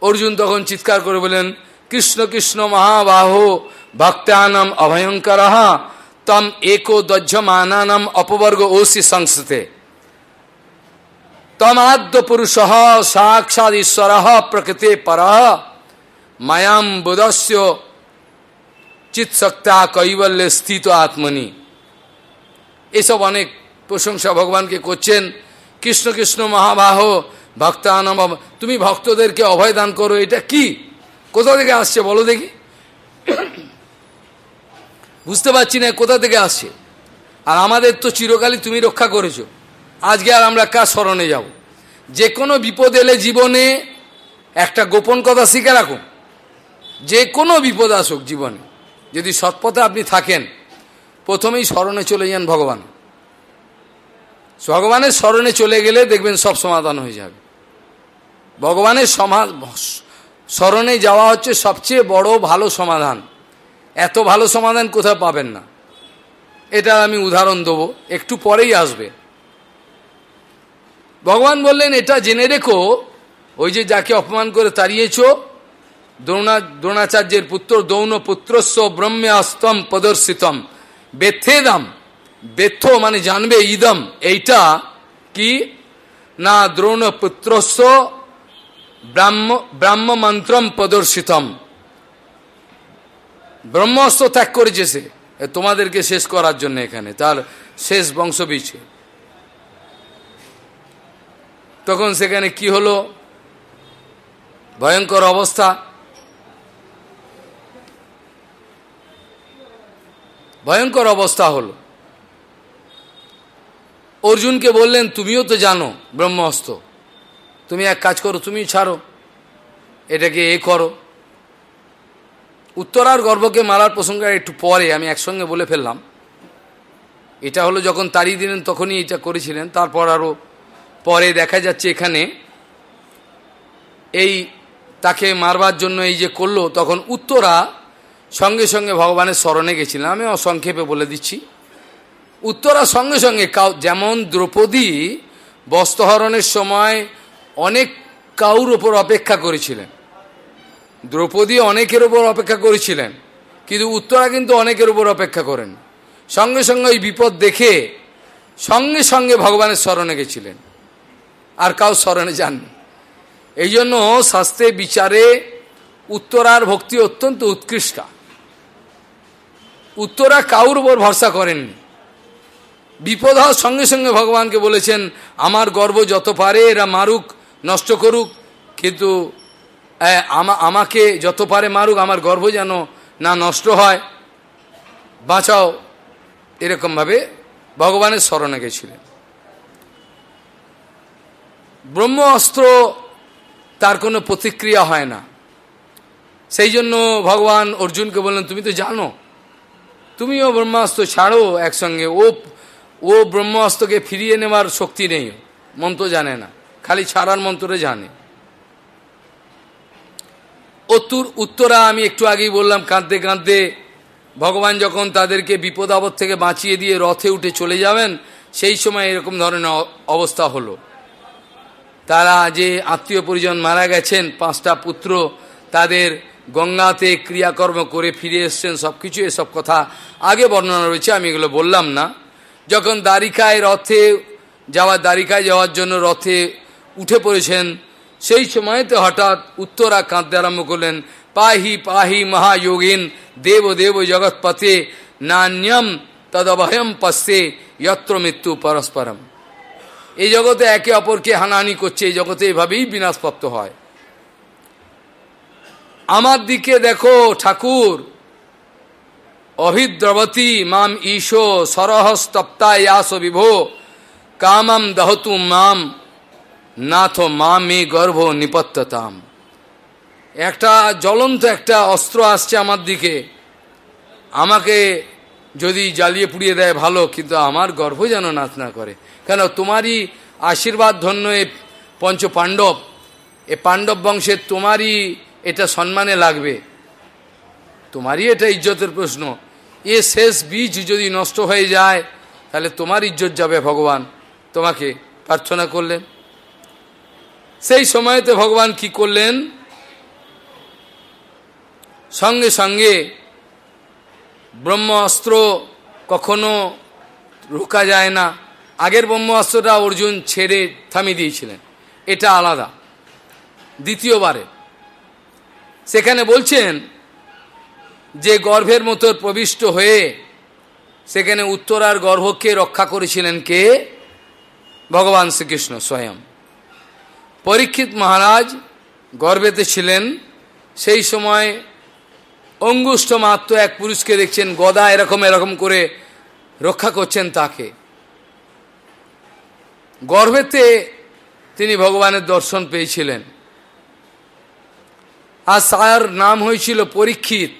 অর্জুন তখন চিৎকার করে বলেন কৃষ্ণ কৃষ্ণ মহাবাহ, ভক্তানাম অভয়ঙ্কর, তম একো দজ্জমানানাম অপবর্গ ওসি সংস্থতে তমাদ্য পুরুষ সাক্ষাৎ ঈশ্বর প্রকৃতি পর, মায়াম বুধস্য, চিৎসক্তা কৈবল্যে স্থিত আত্মনি। এসব অনেক প্রশংসা ভগবানকে করছেন। কৃষ্ণ কৃষ্ণ মহাবাহ ভক্তানম তুমি ভক্তদেরকে অভয় দান করো, এটা কি? কোথা থেকে আসছে বলো দেখি। বুঝতে পারছি না কোথা থেকে আসছে। আর আমাদের তো চিরকালই তুমি রক্ষা করেছ। আজকে আর আমরা কার স্মরণে যাব? যে কোনো বিপদ এলে জীবনে একটা গোপন কথা শিখে রাখুন যে কোনো বিপদ আসুক জীবনে। যদি সৎপথে আপনি থাকেন, প্রথমেই স্মরণে চলে যান ভগবান। ভগবানের স্মরণে চলে গেলে দেখবেন সব সমাধান হয়ে যাবে। ভগবানের সমা, স্মরণে যাওয়া হচ্ছে সবচেয়ে বড় ভালো সমাধান। এত ভালো সমাধান কোথাও পাবেন না। এটা আমি উদাহরণ দেবো, একটু পরেই আসবে। ভগবান বললেন, এটা জেনে রেখো, ওই যে যাকে অপমান করে তাড়িয়েছ, দ্রোণা, দ্রোণাচার্যের পুত্র দৌন পুত্রস্ব ব্রহ্মাস্তম প্রদর্শিতম বেথেদাম বেথ মানে জানবে ইদম, এইটা কি? না দ্রোণ পুত্রস্ব ব্রাহ্ম ব্রাহ্ম মন্ত্রম প্রদর্শিতম। ব্রহ্মস্ত্র ত্যাগ করেছে সে। তোমাদেরকে শেষ করার জন্য এখানে। তার শেষ বংশ বিছে তখন সেখানে কি হলো? ভয়ঙ্কর অবস্থা। ভয়ঙ্কর অবস্থা হলো। অর্জুনকে বললেন, তুমিও তো জানো ব্রহ্মাস্ত্র তুমি এক কাজ করো তুমি ছাড়ো। এটাকে এ করো। উত্তরার গর্ভকে মারার প্রসঙ্গে একটু পরে আমি একসঙ্গে বলে ফেললাম। এটা হলো যখন তাড়িয়ে দিলেন, তখনই এটা করেছিলেন। তারপর আরও পরে দেখা যাচ্ছে এখানে এই তাকে মারবার জন্য এই যে করল, তখন উত্তরা সঙ্গে সঙ্গে ভগবানের স্মরণে গেছিলেন। আমি অসংক্ষেপে বলে দিচ্ছি। উত্তরা সঙ্গে সঙ্গে কাউ যেমন দ্রৌপদী বস্ত্রহরণের সময় অনেক কাউর ওপর অপেক্ষা করেছিলেন। দ্রৌপদী অনেকের ওপর অপেক্ষা করেছিলেন, কিন্তু উত্তরা কিন্তু অনেকের উপর অপেক্ষা করেন। সঙ্গে সঙ্গে ওই বিপদ দেখে সঙ্গে সঙ্গে ভগবানের স্মরণে গেছিলেন, আর কাউ স্মরণে যাননি। এই জন্য শাস্ত্রে বিচারে উত্তরার ভক্তি অত্যন্ত উৎকৃষ্টা। উত্তরা কাউর উপর ভরসা করেননি। বিপদ হওয়ার সঙ্গে সঙ্গে ভগবানকে বলেছেন, আমার গর্ব যত পারে এরা মারুক, নষ্ট করুক, কিন্তু আমাকে যত পারে মারুক, আমার গর্ব যেন না নষ্ট হয়। বাঁচাও, এরকমভাবে ভগবানের স্মরণে গেছিলেন। ব্রহ্ম অস্ত্র তার কোনো প্রতিক্রিয়া হয় না। সেই জন্য ভগবান অর্জুনকে বললেন, তুমি তো জানো, তুমিও ব্রহ্মাস্ত্র ছাড়ো একসঙ্গে। ও ও ব্রহ্মাস্ত্রকে ফিরিয়ে নেওয়ার শক্তি নেই। মন্ত্র জানে না। খালি ছাড়ার মন্ত্রে জানে। অতুর উত্তরা আমি একটু আগেই বললাম, কাঁদতে কাঁদতে ভগবান যখন তাদেরকে বিপদ আপদ থেকে বাঁচিয়ে দিয়ে রথে উঠে চলে যাবেন, সেই সময় এরকম ধরনের অবস্থা হলো। তারা যে আত্মীয় পরিজন মারা গেছেন, পাঁচটা পুত্র তাদের গঙ্গাতে ক্রিয়াকর্ম করে ফিরে এসছেন সব কিছু এসব কথা আগে বর্ণনা রয়েছে, আমি এগুলো বললাম না। যখন দ্বারিকায় রথে যাওয়ার দ্বারিকায় যাওয়ার জন্য রথে উঠে পড়েছেন, সেই সময়তে হঠাৎ উত্তরা কাঁদতে আরম্ভ করলেন, পাহি পাহি মহাযোগিন, দেব দেব জগৎপথে, নান্যম তদভয়ম পশ্যে, যত্র মৃত্যু পরস্পরম। এই জগতে একে অপরকে হানাহানি করছে, এই জগতে এভাবেই বিনাশপ্রাপ্ত হয়। আমার দিকে দেখো ঠাকুর অভিদ্রবতী মাম ঈশো সরহস্তপ্তা ইয়াস বিভো কামাম দহতু মাম নাথ মা মে গর্ভ নিপত্ততাম একটা জ্বলন্ত একটা অস্ত্র আসছে আমার দিকে। আমাকে যদি জ্বালিয়ে পুড়িয়ে দেয় ভালো, কিন্তু আমার গর্ভ যেন নাচ না করে। কেন, তোমারই আশীর্বাদ ধন্য এ পঞ্চ পাণ্ডব এ পাণ্ডব বংশের তোমারই এটা সম্মানে লাগবে। তোমারই এটা ইজ্জতের প্রশ্ন। এ শেষ বীজ যদি নষ্ট হয়ে যায়, তাহলে তোমার ইজ্জত যাবে ভগবান। তোমাকে প্রার্থনা করলেন। সেই সময়তে ভগবান কি করলেন? সঙ্গে সঙ্গে ব্রহ্মাস্ত্র কখনো রোকা যায় না। আগের ব্রহ্মাস্ত্রটা অর্জুন ছেড়ে থামিয়ে দিয়েছিলেন। এটা আলাদা। দ্বিতীয়বারে সেখানে বলছেন যে গর্ভের মতো প্রবিষ্ট হয়ে সেখানে উত্তরার গর্ভকে রক্ষা করেছিলেন কে? ভগবান শ্রীকৃষ্ণ স্বয়ং। পরীক্ষিত মহারাজ গর্ভেতে ছিলেন, সেই সময় অঙ্গুষ্ঠ মাত্র এক পুরুষকে দেখছেন, গদা এরকম এরকম করে রক্ষা করছেন তাকে। গর্ভেতে তিনি ভগবানের দর্শন পেয়েছিলেন। আর তার নাম হয়েছিল পরীক্ষিত।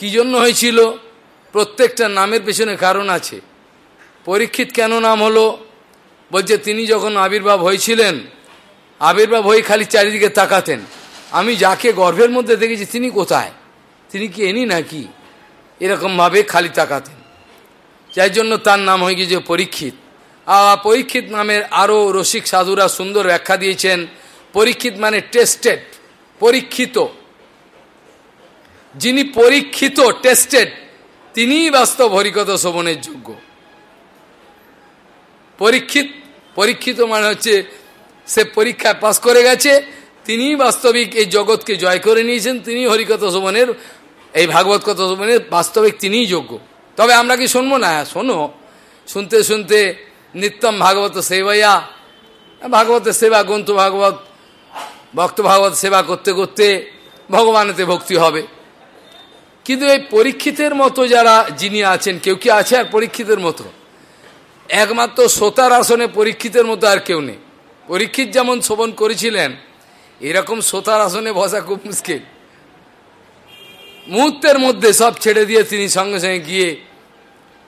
জন্য হয়েছিল? প্রত্যেকটা নামের পেছনে কারণ আছে। পরীক্ষিত কেন নাম হলো? বলছে, তিনি যখন আবির্ভাব হয়েছিলেন, আবির্ভাব হয়ে খালি চারিদিকে তাকাতেন। আমি যাকে গর্ভের মধ্যে দেখেছি, তিনি কোথায়? তিনি কি এনি নাকি? এরকমভাবে খালি তাকাতেন। যার জন্য তার নাম হয়ে গিয়েছে পরীক্ষিত। আর পরীক্ষিত নামের আরও রসিক সাধুরা সুন্দর ব্যাখ্যা দিয়েছেন। পরীক্ষিত মানে টেস্টেড পরীক্ষিত। যিনি পরীক্ষিত টেস্টেড তিনিই বাস্তব হরিকথ শোভনের যোগ্য। পরীক্ষিত পরীক্ষিত মানে হচ্ছে সে পরীক্ষায় পাশ করে গেছে তিনি বাস্তবিক এই জগৎকে জয় করে নিয়েছেন তিনি হরিকথ শোভনের এই ভাগবত কথা শোভনের বাস্তবিক তিনিই যোগ্য। তবে আমরা কি শুনব না? শোনো, শুনতে শুনতে নিত্যম ভাগবত সেবাইয়া ভাগবতের সেবা, গ্রন্থ ভাগবত, ভক্ত ভাগবত সেবা করতে করতে ভগবানেতে ভক্তি হবে। কিন্তু এই পরীক্ষিতের মতো যারা যিনি আছেন, কেউ কি আছে আর পরীক্ষিতের মতো? একমাত্র সোতার আসনে পরীক্ষিতের মতো আর কেউ নেই। পরীক্ষিত যেমন শোভন করেছিলেন, এরকম সোতার আসনে বসা খুব মুশকিল। মুহূর্তের মধ্যে সব ছেড়ে দিয়ে তিনি সঙ্গে সঙ্গে গিয়ে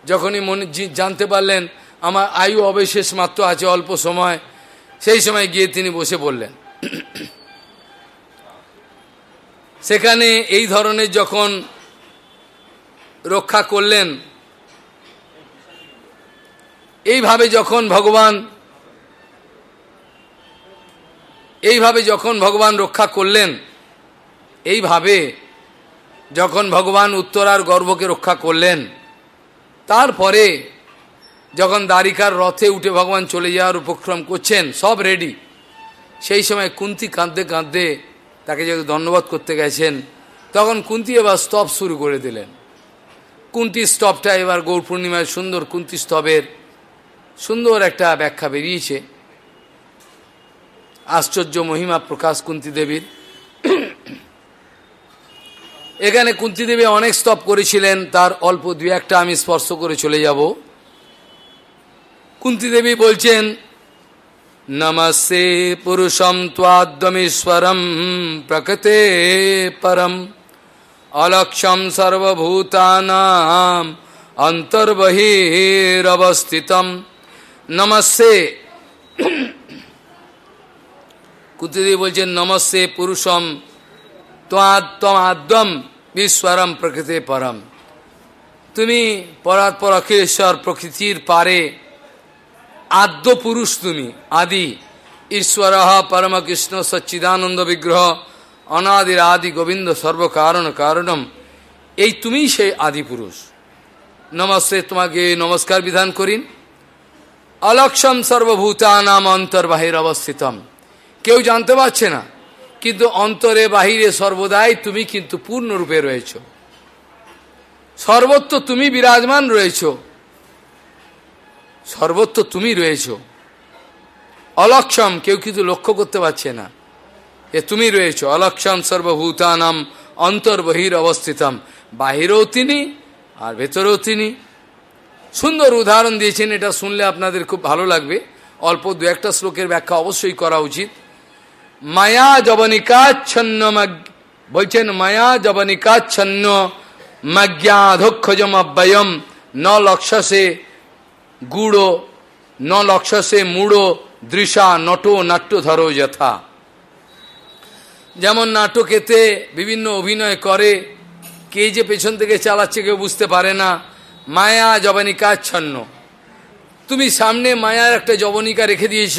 যখনই মনে জানতে পারলেন, আমার আয়ু অবশেষ মাত্র আছে অল্প সময়, সেই সময় গিয়ে তিনি বসে পড়লেন। সেখানে এই ধরনের যখন রক্ষা করলেন। এইভাবে যখন ভগবান, এইভাবে যখন ভগবান রক্ষা করলেন, এইভাবে যখন ভগবান উত্তরার গর্ভকে রক্ষা করলেন, তারপরে যখন দ্বারিকার রথে উঠে ভগবান চলে যাওয়ার উপক্রম করছেন, সব রেডি সেই সময় কুন্তি কাঁদতে কাঁদতে তাকে যখন ধন্যবাদ করতে গেছেন, তখন কুন্তি এবার স্তব শুরু করে দিলেন। কুন্তি স্তবটা এবার গৌর পূর্ণিমায় সুন্দর কুন্তি স্তবের সুন্দর একটা ব্যাখ্যা বেরিয়েছে। আশ্চর্য মহিমা প্রকাশ কুন্তি দেবীর। এখানে কুন্তি দেবী অনেক স্তব করেছিলেন, তার অল্প দু একটা আমি স্পর্শ করে চলে যাব। কুন্তি দেবী বলছেন, নমস্তে পুরুষম ত্বাদ্যমীশ্বরম প্রকৃতে পরম। অলক্ষম সর্বভূতানাম অন্তর্বহিরবস্থিতম নমস্তে কুতিদেবী বলছেন নমস্তে পুরুষম ত্বাদ্যম ঈশ্বরম প্রকৃতি পরম তুমি পরাৎপর অখিলেশ্বর প্রকৃতির পারে আদ্য পুরুষ তুমি আদি ঈশ্বর পরমকৃষ্ণ সচ্চিদানন্দ বিগ্রহ অনাদির আদি গোবিন্দ সর্বকারণ কারণম। এই তুমিই সেই আদি পুরুষ। নমস্তে তোমাকে নমস্কার বিধান করিন। অলক্ষম সর্বভূতানাম অন্তর্বাহির অবস্থিতম। কেউ জানতে পারছে না, কিন্তু অন্তরে বাহিরে সর্বদাই তুমি কিন্তু পূর্ণরূপে রয়েছ। সর্বত্র তুমি বিরাজমান রয়েছ। সর্বত্র তুমি রয়েছ। অলক্ষম কেউ কিন্তু লক্ষ্য করতে পারছে না। এ তুমি রয়েছ অলক্ষম সর্বভূতানাম, অন্তর্বহির অবস্থিতম। বাহিরেও তিনি, আর ভেতরেও তিনি। সুন্দর উদাহরণ দিয়েছেন, এটা শুনলে আপনাদের খুব ভালো লাগবে। অল্প দু একটা শ্লোকের ব্যাখ্যা অবশ্যই করা উচিত। মায়া জবনিকাচ্ছন্ন বলছেন, মায়া জবনিকাচ্ছন্ন মজ্ঞাধক্ষজম অব্যয়ম, ন লক্ষসে গুড়ো, ন লক্ষসে মূঢ় দৃশা নট নাট্যধরো যথা। যেমন নাটকেতে বিভিন্ন অভিনয় করে, কে যে পেছন থেকে চালাচ্ছে কেউ বুঝতে পারে না। মায়া জবনিকাচ্ছন্ন তুমি সামনে মায়ার একটা জবনিকা রেখে দিয়েছ,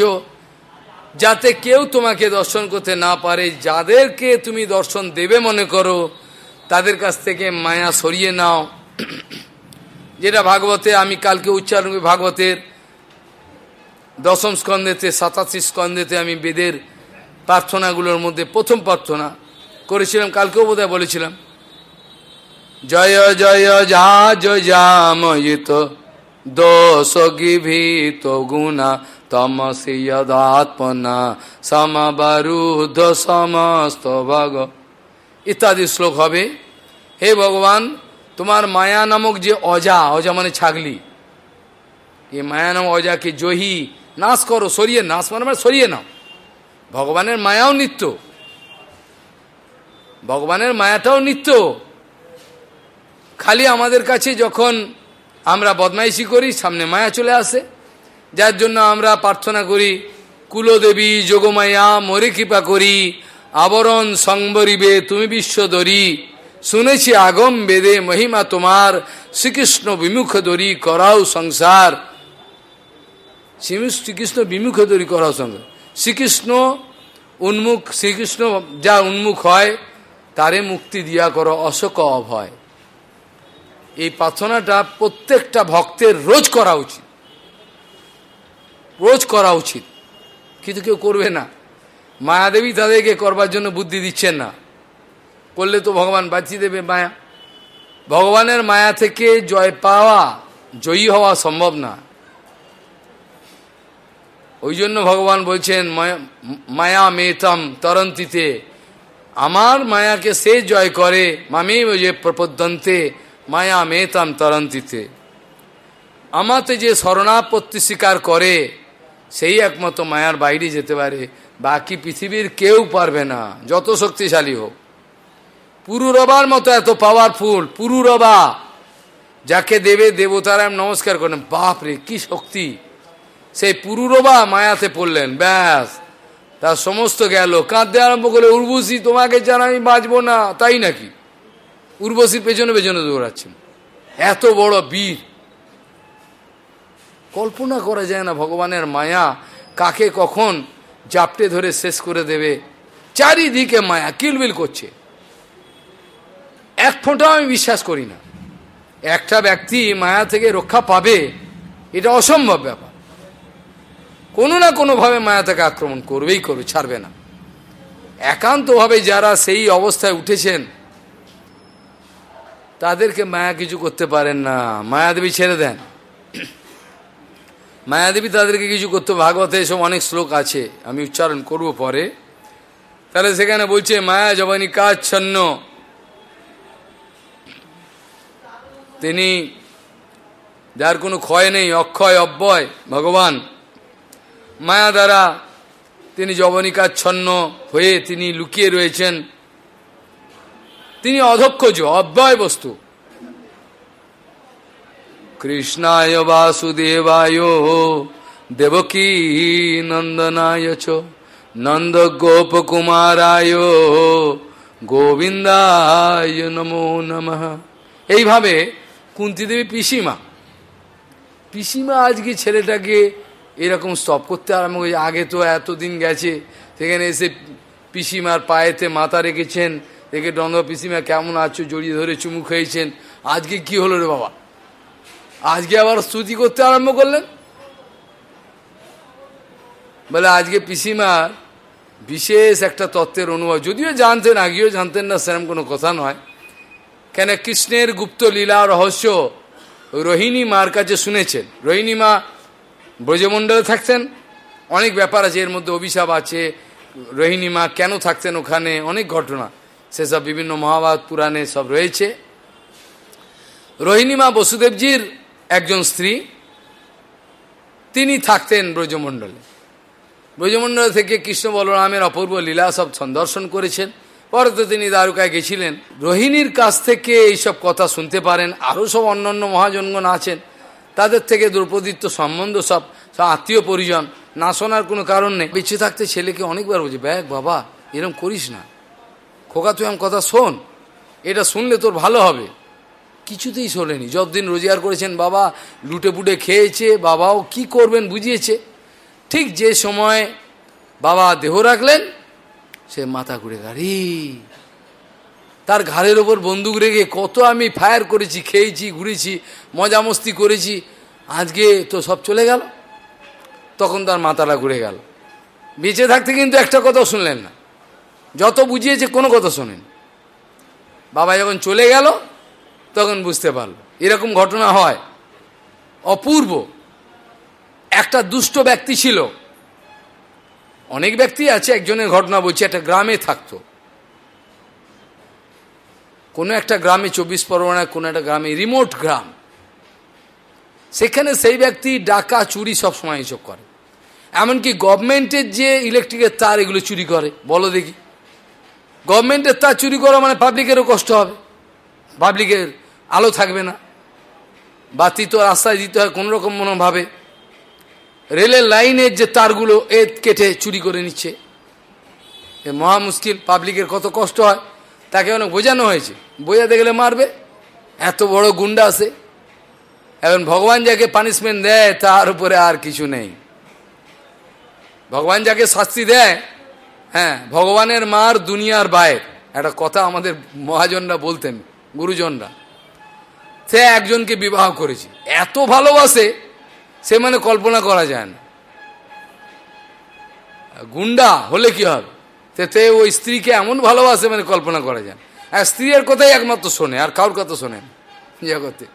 যাতে কেউ তোমাকে দর্শন করতে না পারে। যাদেরকে তুমি দর্শন দেবে মনে করো, তাদের কাছ থেকে মায়া সরিয়ে নাও। যেটা ভাগবতে, আমি কালকে উচ্চারণ ভাগবতের। দশম স্কন্ধেতে, সাতাশি স্কন্ধেতে আমি বেদের প্রার্থনাগুলোর মধ্যে প্রথম প্রার্থনা করেছিলাম কালকেও বোধহয় বলেছিলাম, জয় জয় যা জয়, জাময়িত দোষ গিভীত গুণা তমসি যদাত্মনা সমবরুদ্ধ সমস্ত ভগ। ইত্যাদি শ্লোক হবে। হে ভগবান, তোমার মায়া নামক যে অজা অজা মানে ছাগলি, এই মায়া নামক অজাকে জহি, নাশ করো, সরিয়ে নাশ মানে মানে সরিয়ে নাও। ভগবানের মায়াও নিত্য। ভগবানের মায়াটাও নিত্য। খালি আমাদের কাছে যখন আমরা বদমাইশি করি, সামনে মায়া চলে আসে। যার জন্য আমরা প্রার্থনা করি, কুলদেবী যোগমায়া, মরে কৃপা করি, আবরণ সংবরিবে, তুমি বিশ্বদরী। শুনেছি আগম বেদে মহিমা তোমার, শ্রীকৃষ্ণ বিমুখ দরি করাও সংসার। শ্রীকৃষ্ণ বিমুখ দরি করাও সংসার। শ্রীকৃষ্ণ উন্মুখ, শ্রীকৃষ্ণ যা উন্মুখ হয়, তারে মুক্তি দিয়া করো, অশোক অভয়। এই প্রার্থনাটা প্রত্যেকটা ভক্তের রোজ করা উচিত। রোজ করা উচিত। কিন্তু কেউ করবে না। মায়াদেবী তাদেরকে করবার জন্য বুদ্ধি দিচ্ছেন না। করলে তো ভগবান বাঁচিয়ে দেবে মায়া। ভগবানের মায়া থেকে জয় পাওয়া, জয়ী হওয়া সম্ভব না। ওই জন্য ভগবান বলছেন, মায়া মেতম তরন্তিতে। আমার মায়াকে সে জয় করে, মামে যে প্রপদ্যন্তে, মায়া মেতম তরন্তিতে। আমাতে যে শরণাপত্তি স্বীকার করে, সেই একমাত্র মায়ার বাইরে যেতে পারে। বাকি পৃথিবীর কেউ পারবে না, যত শক্তিশালী হোক। পুরুরবার মতো এত পাওয়ারফুল পুরুরবা, যাকে দেবে দেবতারা নমস্কার করেন বাপরে, কি শক্তি! সেই পুরুরবা মায়াতে পড়লেন, ব্যাস। তার সমস্ত গেল। কাঁদতে আরম্ভ করে উর্বশী, তোমাকে জানা আমি বাঁচবো না। তাই নাকি? উর্বশীর পেছনে পেছনে দৌড়াচ্ছেন। এত বড় বীর। কল্পনা করা যায় না ভগবানের মায়া কাকে কখন জাপটে ধরে শেষ করে দেবে। চারিদিকে মায়া, কিলবিল করছে। এক ফোঁটাও আমি বিশ্বাস করি না। একটা ব্যক্তি মায়া থেকে রক্ষা পাবে, এটা অসম্ভব ব্যাপার। কোনো না কোনোভাবে মায়া থেকে আক্রমণ করবেই করবে, ছাড়বে না। একান্তভাবে যারা সেই অবস্থায় উঠেছেন, তাদেরকে মায়া কিছু করতে পারেন না। মায়াদেবী ছেড়ে দেন। মায়াদেবী তাদেরকে কিছু করতে, ভাগবতে এসব অনেক শ্লোক আছে, আমি উচ্চারণ করব পরে। তাহলে সেখানে বলছে, মায়া জবানি কাচ্ছন্ন। তিনি, যার কোনো ক্ষয় নেই, অক্ষয়, অব্যয়, ভগবান। মায়া দ্বারা তিনি জবনিকাচ্ছন্ন হয়ে তিনি লুকিয়ে রয়েছেন। তিনি অধক্ষজ অব্যয় বস্তু। কৃষ্ণায় বাসুদেবায়, দেবকী নন্দনায় চ নন্দ গোপকুমারায় গোবিন্দায় নমো নমঃ। এইভাবে কুন্তিদেবী পিসিমা পিসিমা আজকে ছেলেটাকে এরকম স্টপ করতে আরম্ভ করেছে। আগে তো এতদিন গেছে, সেখানে এসে পিসিমার পায়েতে মাথা রেখেছেন, দেখে দন্দ পিসিমা কেমন আছো, জড়িয়ে ধরে চুমু খেয়েছেন। আজকে কি হলো রে বাবা? আজকে আবার স্তুতি করতে আরম্ভ করলেন? বলে আজকে পিসিমার বিশেষ একটা তত্ত্বের অনুভব। যদিও জানতেন, আগেও জানতেন না সেরকম কোনো কথা নয়। কেন, কৃষ্ণের গুপ্ত লীলা রহস্য রোহিণী মার কাছে শুনেছেন। রোহিণী মা ব্রজমণ্ডলে থাকতেন অনেক ব্যাপার আছে, এর মধ্যে অভিশাপ আছে রোহিণী মা কেন থাকতেন ওখানে, অনেক ঘটনা, সেসব বিভিন্ন মহাভারত পুরাণে সব রয়েছে। রোহিণী মা বসুদেবজির একজন স্ত্রী, তিনি থাকতেন ব্রজমণ্ডলে। ব্রজমণ্ডল থেকে কৃষ্ণ বলরামের অপূর্ব লীলা সব সন্দর্শন করেছেন, পরে তো তিনি দ্বারকায় গেছিলেন। রোহিণীর কাছ থেকে এইসব কথা শুনতে পারেন, আরও সব অন্যান্য মহাজনগণ আছেন তাদের থেকে দ্রৌপদীর তো সম্বন্ধ সব আত্মীয় পরিজন, না শোনার কোনো কারণ নেই। বেঁচে থাকতে ছেলেকে অনেকবার বলছে, ব্যাগ বাবা, এরম করিস না। খোকা, তুই আমার কথা শোন। এটা শুনলে তোর ভালো হবে। কিছুতেই শোনেনি। যতদিন রোজগার করেছেন বাবা, লুটে পুটে খেয়েছে, বাবাও কি করবেন বুঝিয়েছে। ঠিক যে সময় বাবা দেহ রাখলেন, সে মাথা ঘুরে গাড়ি তার ঘাড়ের ওপর বন্দুক রেখে কত আমি ফায়ার করেছি, খেয়েছি, ঘুরেছি, মজা মস্তি করেছি। আজকে তো সব চলে গেল। তখন তার মাথাটা ঘুরে গেল। বেঁচে থাকতে কিন্তু একটা কথাও শুনলেন না। যত বুঝিয়েছে কোনো কথা শোনেন। বাবা যখন চলে গেল, তখন বুঝতে পারল, এরকম ঘটনা হয়। অপূর্ব। একটা দুষ্ট ব্যক্তি ছিল। অনেক ব্যক্তি আছে, একজনের ঘটনা বলছি, একটা গ্রামে থাকতো। কোনো একটা গ্রামে চব্বিশ পরগনায় কোনো একটা গ্রামে রিমোট গ্রাম। সেখানে সেই ব্যক্তি ডাকা, চুরি সবসময় এসব করে। এমনকি গভর্নমেন্টের যে ইলেকট্রিকের তার এগুলো চুরি করে, বলো দেখি। গভর্নমেন্টের তার চুরি করা মানে পাবলিকেরও কষ্ট হবে। পাবলিকের আলো থাকবে না। বাতি তো রাস্তায় দিতে হয় কোনোরকম মনোভাবে রেলের লাইনের যে তারগুলো এ কেটে চুরি করে নিচ্ছে। এ মহা মুশকিল পাবলিকের কত কষ্ট হয়। তাকে অনেক বোঝানো হয়েছে। বোঝাতে গেলে মারবে। এত বড় গুন্ডা আছে এখন ভগবান যাকে পানিশমেন্ট দেয়, তার উপরে আর কিছু নেই। ভগবান যাকে শাস্তি দেয় হ্যাঁ ভগবানের মার দুনিয়ার বায়ের একটা কথা আমাদের মহাজনরা বলতেন, গুরুজনরা। সে একজনকে বিবাহ করেছে। এত ভালোবাসে, সে মানে কল্পনা করা যায় না। গুন্ডা হলে কি হবে? তে ওই স্ত্রীকে এমন ভালোবাসে মানে কল্পনা করা যায়। আর স্ত্রীর কথাই একমাত্র শোনে, আর কারোর কথা শোনেন জগতে।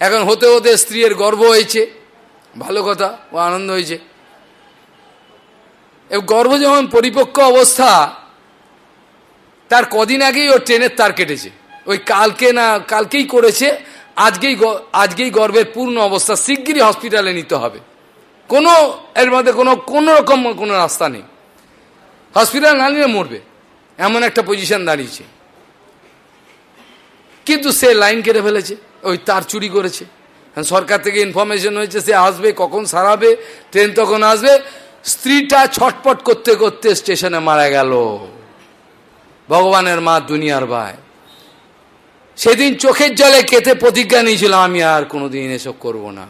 এখন হতে হতে স্ত্রীর গর্ব হয়েছে, ভালো কথা, ও আনন্দ হয়েছে। গর্ভ যেমন পরিপক্ক অবস্থা, তার কদিন আগেই ওর ট্রেনের তার কেটেছে। ওই কালকে না, কালকেই করেছে, আজকেই আজকেই গর্ভের পূর্ণ অবস্থা, শিগগিরই হসপিটালে নিতে হবে। কোনো এর মধ্যে কোনো কোনো রকম কোনো রাস্তা নেই। হসপিটাল না নিলে মরবে। এমন একটা পজিশন দাঁড়িয়েছে। কিন্তু সে লাইন কেটে ফেলেছে, ওই তার চুরি করেছে। সরকার থেকে ইনফরমেশন হয়েছে, সে আসবে, কখন সারাবে ট্রেন তখন আসবে। স্ত্রীটা ছটপট করতে করতে স্টেশনে মারা গেল। ভগবানের মা দুনিয়ার ভাই। সেদিন চোখের জলে কেটে প্রতিজ্ঞা নিয়েছিল, আমি আর কোনোদিন এসব করব না।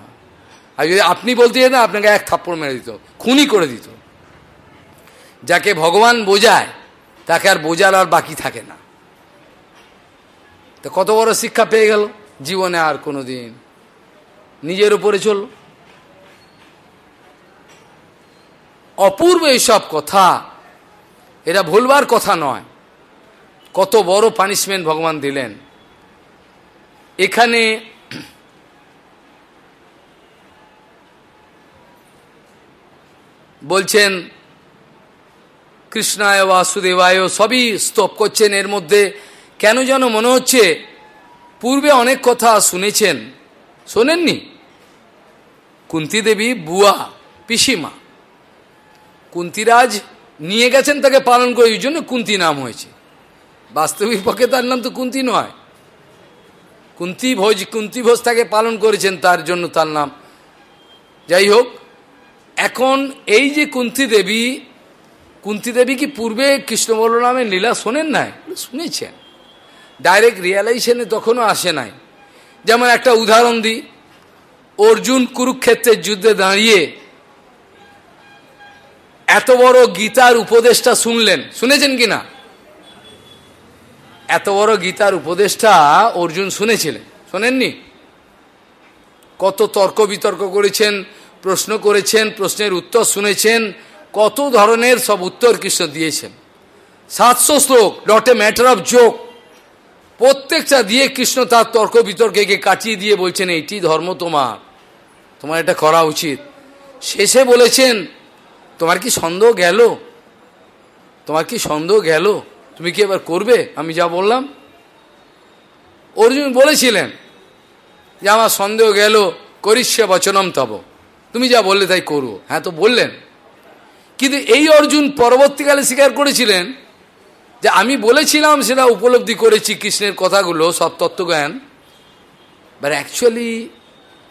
আর যদি আপনি বলতে যেতেন, আপনাকে এক থাপ্পড় মেরে দিত, খুনি করে দিত। যাকে ভগবান বোঝায়, তাকে আর বোঝার আর বাকি থাকে না। তো কত বড় শিক্ষা পেয়ে গেল, জীবনে আর কোনো দিন নিজের উপরে চল। অপূর্ব এইসব কথা এটা ভুলবার কথা নয়। কত বড় পানিশমেন্ট ভগবান দিলেন। এখানে বলছেন কৃষ্ণায় বাসুদেবায় সবই স্তব করছেন এর মধ্যে। কেন যেন মনে হচ্ছে, পূর্বে অনেক কথা শুনেছেন। শোনেননি? কুন্তি দেবী বুয়া, পিসিমা। কুন্তিরাজ নিয়ে গেছেন তাকে পালন করে ওই জন্য কুন্তি নাম হয়েছে। বাস্তবিক পক্ষে তার নাম তো কুন্তি নয়। কুন্তি ভোজ কুন্তি ভোজ তাকে পালন করেছেন, তার জন্য তার নাম। যাই হোক, এখন এই যে কুন্তি দেবী কুন্তি দেবী কি পূর্বে কৃষ্ণ বলরামের লীলা শোনেন নাই? শুনেছেন। ডাইরেক্ট রিয়ালাইজেশনে তখনও আসে নাই। যেমন একটা উদাহরণ দিই। অর্জুন কুরুক্ষেত্রের যুদ্ধে দাঁড়িয়ে এত বড় গীতার উপদেশটা শুনলেন। শুনেছেন কি না? এত বড় গীতার উপদেশটা অর্জুন শুনেছিলেন। শোনেননি? কত তর্ক বিতর্ক করেছেন, প্রশ্ন করেছেন, প্রশ্নের উত্তর শুনেছেন কত ধরনের সব উত্তর কৃষ্ণ দিয়েছেন। সাতশো শ্লোক not a matter of joke প্রত্যেকটা দিয়ে কৃষ্ণ তার তর্ক বিতর্কে কাটিয়ে দিয়ে বলছেন, এইটি ধর্ম তোমার। তোমার এটা করা উচিত। শেষে বলেছেন, তোমার কি সন্দেহ গেল? তোমার কি সন্দেহ গেল? তুমি কি এবার করবে? আমি যা বললাম। অর্জুন বলেছিলেন যে, আমার সন্দেহ গেল, করিষ্যে বচনম তব। তুমি যা বললে তাই করব হ্যাঁ তো বললেন। কিন্তু এই অর্জুন পরবর্তীকালে স্বীকার করেছিলেন যে আমি বলেছিলাম সেটা উপলব্ধি করেছি কৃষ্ণের কথাগুলো, সব তত্ত্বজ্ঞান। বাট অ্যাকচুয়ালি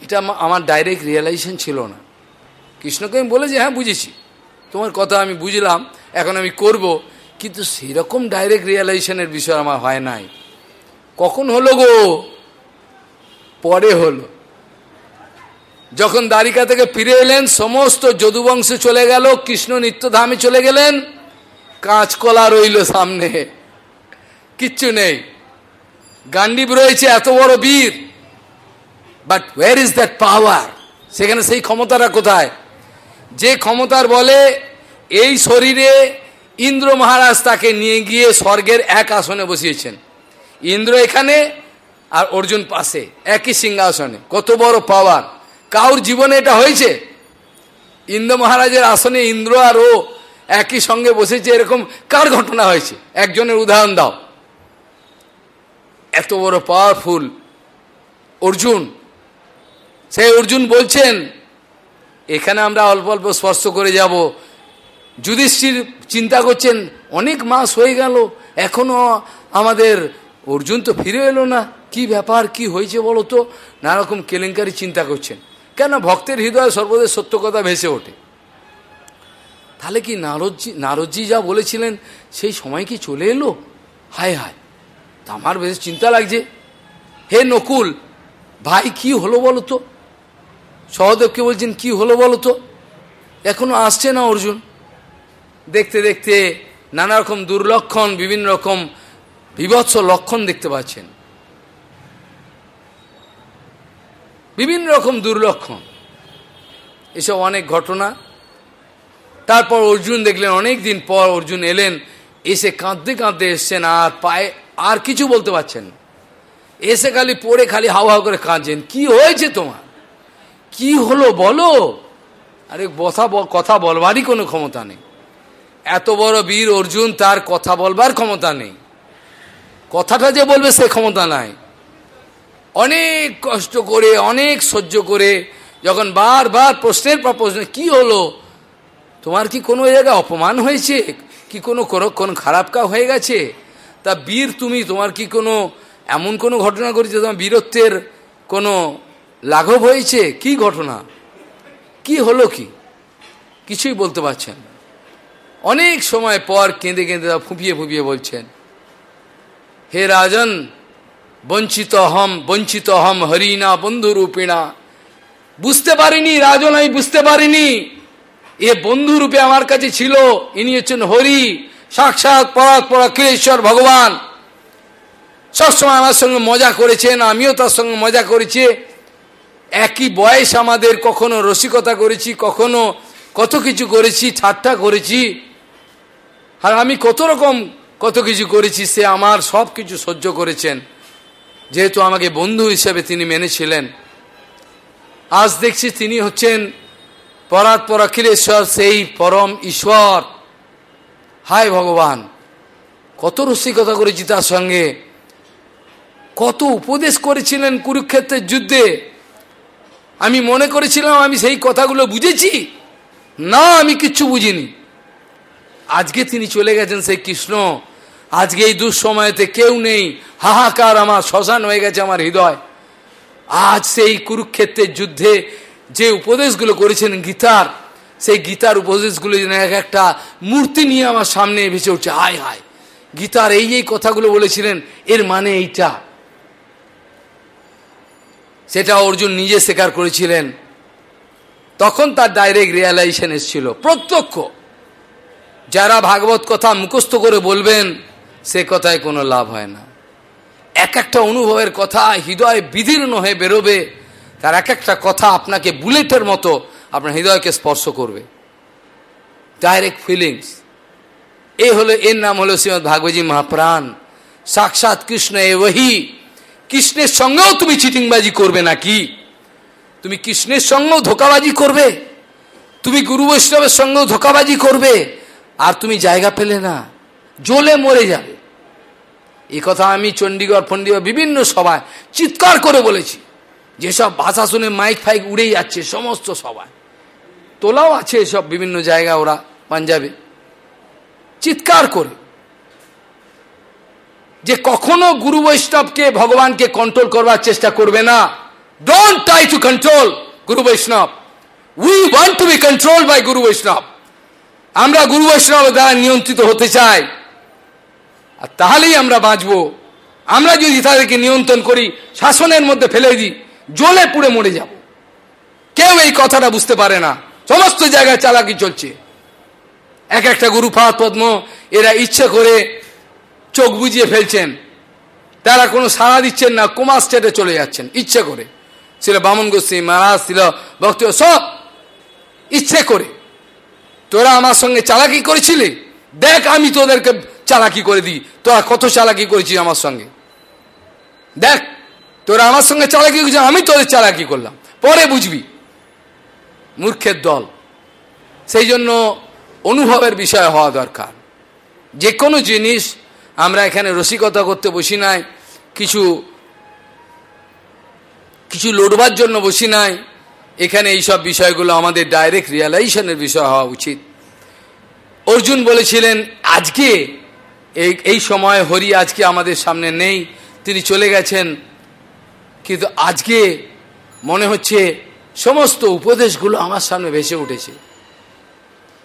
এটা আমার ডাইরেক্ট রিয়েলাইজেশন ছিল না। কৃষ্ণকে আমি বলেছি হ্যাঁ বুঝেছি। তোমার কথা আমি বুঝলাম, এখন আমি করব। কিন্তু সেরকম ডাইরেক্ট রিয়েলাইজেশনের বিষয় আমার হয় নাই। কখন হলো গো? পরে হলো। যখন দ্বারিকা থেকে ফিরে এলেন, সমস্ত যদুবংশে চলে গেল, কৃষ্ণ নিত্যধামে চলে গেলেন, কাঁচকলা রইল সামনে। কিচ্ছু নেই। গান্ডীব রয়েছে, এত বড় বীর। But where is that power সেখানে সেই ক্ষমতাটা কোথায়? যে ক্ষমতার বলে এই শরীরে ইন্দ্র মহারাজ তাকে নিয়ে গিয়ে স্বর্গের এক আসনে বসিয়েছেন। ইন্দ্র এখানে আর অর্জুন পাশে, একই সিংহাসনে। কত বড় পাওয়ার কাউর জীবনে এটা হয়েছে? ইন্দ্র মহারাজের আসনে ইন্দ্র আর ও একই সঙ্গে বসেছে, এরকম কার ঘটনা হয়েছে? একজনের উদাহরণ দাও। এত বড় পাওয়ারফুল অর্জুন। সেই অর্জুন বলছেন, এখানে আমরা অল্প অল্প স্পর্শ করে যাব। যুধিষ্ঠির চিন্তা করছেন, অনেক মাস হয়ে গেল, এখনও আমাদের অর্জুন তো ফিরে এলো না। কি ব্যাপার, কি হয়েছে বলো তো? নানারকম কেলেঙ্কারি চিন্তা করছেন। কেন ভক্তের হৃদয়ে সর্বদা সত্য কথা ভেসে ওঠে? তাহলে কি নারদজি নারদজি যা বলেছিলেন, সেই সময় কি চলে এলো? হায় হায়, তা আমার বেশ চিন্তা লাগছে। হে নকুল, ভাই কি হলো বলো তো সহদেবকে বলছেন, কি হলো বলো তো এখনও আসছে না অর্জুন? দেখতে দেখতে নানা রকম দুর্লক্ষণ, বিভিন্ন রকম বিভৎস লক্ষণ দেখতে পাচ্ছেন। বিভিন্ন রকম দুর্লক্ষণ। এসব অনেক ঘটনা। তারপর অর্জুন দেখলেন অনেক দিন পর অর্জুন এলেন, এসে কাঁদতে কাঁদতে এসছেন, আর পায়ে আর কিছু বলতে পারছেন এসে খালি পড়ে খালি হাওয়া করে কাঁদছেন, কি হয়েছে তোমার? কি হলো বলো? আরে কথা কথা বলবারই কোনো ক্ষমতা নেই। এত বড় বীর অর্জুন, তার কথা বলবার ক্ষমতা নেই। কথাটা যে বলবে সে ক্ষমতা নাই। অনেক কষ্ট করে, অনেক সহ্য করে, যখন বারবার প্রশ্নের পর প্রশ্ন কি হলো? তোমার কি কোনো জায়গায় অপমান হয়েছে? কি কোনো কোনো খারাপ কাজ হয়ে গেছে? তা বীর তুমি, তোমার কি কোনো এমন কোনো ঘটনা করেছে তোমার বীরত্বের কোনো লাঘব হয়েছে? কি ঘটনা? কি হলো কি? কিছুই বলতে পারছেন অনেক সময় পর কেঁদে কেঁদে ফুপিয়ে ফুপিয়ে বলছেন, হে রাজন বঞ্চিত হম বঞ্চিত হম হরিণা, বন্ধুরূপিণা। বুঝতে পারিনি রাজন আমি বুঝতে পারিনি। এ বন্ধুরূপে আমার কাছে ছিল, ইনি হচ্ছেন হরি, সাক্ষাৎ পরাৎ পরাক্ষেশ্বর ভগবান। সবসময় আমার সঙ্গে মজা করেছেন, আমিও তার সঙ্গে মজা করেছি। একই বয়স আমাদের, কখনো রসিকতা করেছি, কখনো কত কিছু করেছি, ঠাট্টা করেছি। আর আমি কত রকম কত কিছু করেছি, সে আমার সব কিছু সহ্য করেছেন। যেহেতু আমাকে বন্ধু হিসেবে তিনি মেনেছিলেন, আজ দেখছি তিনি হচ্ছেন পরাৎ পরাখিলেশ্বর সেই পরম ঈশ্বর। হায় ভগবান, কত রসিকতা করেছি তার সঙ্গে। কত উপদেশ করেছিলেন কুরুক্ষেত্রের যুদ্ধে। আমি মনে করেছিলাম আমি সেই কথাগুলো বুঝেছি। না, আমি কিচ্ছু বুঝিনি। আজকে তিনি চলে গেছেন সেই কৃষ্ণ আজকে এই দুঃসময়তে কেউ নেই। হাহাকার আমার, শ্মশান হয়ে গেছে আমার হৃদয়। আজ সেই কুরুক্ষেত্রের যুদ্ধে যে উপদেশগুলো করেছেন গীতার, সেই গীতার উপদেশগুলো যেন এক একটা মূর্তি নিয়ে আমার সামনে ভেসে উঠছে। হায় হায়। গীতার এই এই কথাগুলো বলেছিলেন, এর মানে এইটা। সেটা অর্জুন নিজে স্বীকার করেছিলেন। তখন তার ডাইরেক্ট রিয়ালাইজেশন এসেছিল। প্রত্যক্ষ। যারা ভাগবত কথা মুখস্থ করে বলবেন সে কথায় কোনো লাভ হয় না। এক একটা অনুভবের কথা হৃদয় বিদীর্ণ হয়ে বেরোবে, তার এক একটা কথা আপনাকে বুলেটের মতো আপনার হৃদয়কে স্পর্শ করবে। ডাইরেক্ট ফিলিংস এ হলো, এর নাম হলো শ্রীমদ ভাগবতী মহাপ্রাণ। সাক্ষাৎ কৃষ্ণ এ ওহি। কৃষ্ণের সঙ্গেও তুমি চিটিংবাজি করবে নাকি? তুমি কৃষ্ণের সঙ্গেও ধোকাবাজি করবে? তুমি গুরু বৈষ্ণবের সঙ্গেও ধোকাবাজি করবে? আর তুমি জায়গা পেলে না, জ্বলে মরে যাবে। এই কথা আমি চণ্ডীগড় ফন্ডিগড় বিভিন্ন সভায় চিৎকার করে বলেছি। যেসব ভাষা শুনে মাইক ফাইক উড়ে যাচ্ছে, সমস্ত সভায়। তোলাও আছে সব বিভিন্ন জায়গা ওরা পাঞ্জাবে। চিৎকার করে। যে কখনো গুরু বৈষ্ণবকে ভগবানকে কন্ট্রোল করবার চেষ্টা করবে না। Don't try to control guru Vaishnav. We want to be control by guru Vaishnav. আমরা গুরু বৈষ্ণব দ্বারা নিয়ন্ত্রিত হতে চাই। আর তাহলেই আমরা বাঁচব। আমরা যদি তাদেরকে নিয়ন্ত্রণ করি, শাসনের মধ্যে ফেলে দিই, জ্বলে পুড়ে মরে যাব। কেউ এই কথাটা বুঝতে পারে না। সমস্ত জায়গায় চালাকি চলছে। এক একটা গুরু ফাহাদ পদ্ম, এরা ইচ্ছে করে চোখ চোখ বুঝিয়ে ফেলছেন। তারা কোনো সাড়া দিচ্ছেন না কুমার স্টেটে চলে যাচ্ছেন, ইচ্ছে করে। ছিল বামন গোস্বী মহারাজ ছিল ভক্ত, সব ইচ্ছে করে। তোরা আমার সঙ্গে চালাকি করেছিলি? দেখ, আমি তোদেরকে চালাকি করে দিই। তোরা কত চালাকি করেছিস আমার সঙ্গে? দেখ, তোরা আমার সঙ্গে চালাকি করেছিস, আমি তোদের চালাকি করলাম। পরে বুঝবি। মূর্খের দল। সেই জন্য অনুভবের বিষয় হওয়া দরকার। যে কোনো জিনিস আমরা এখানে রসিকতা করতে বসি নাই, কিছু কিছু লড়বার জন্য বসি নাই। এখানে এই সব বিষয়গুলো আমাদের ডাইরেক্ট রিয়ালাইজেশনের বিষয় হওয়া উচিত। অর্জুন বলেছিলেন, আজকে এই এই সময় হরি আজকে আমাদের সামনে নেই। তিনি চলে গেছেন। কিন্তু আজকে মনে হচ্ছে সমস্ত উপদেশগুলো আমার সামনে ভেসে উঠেছে।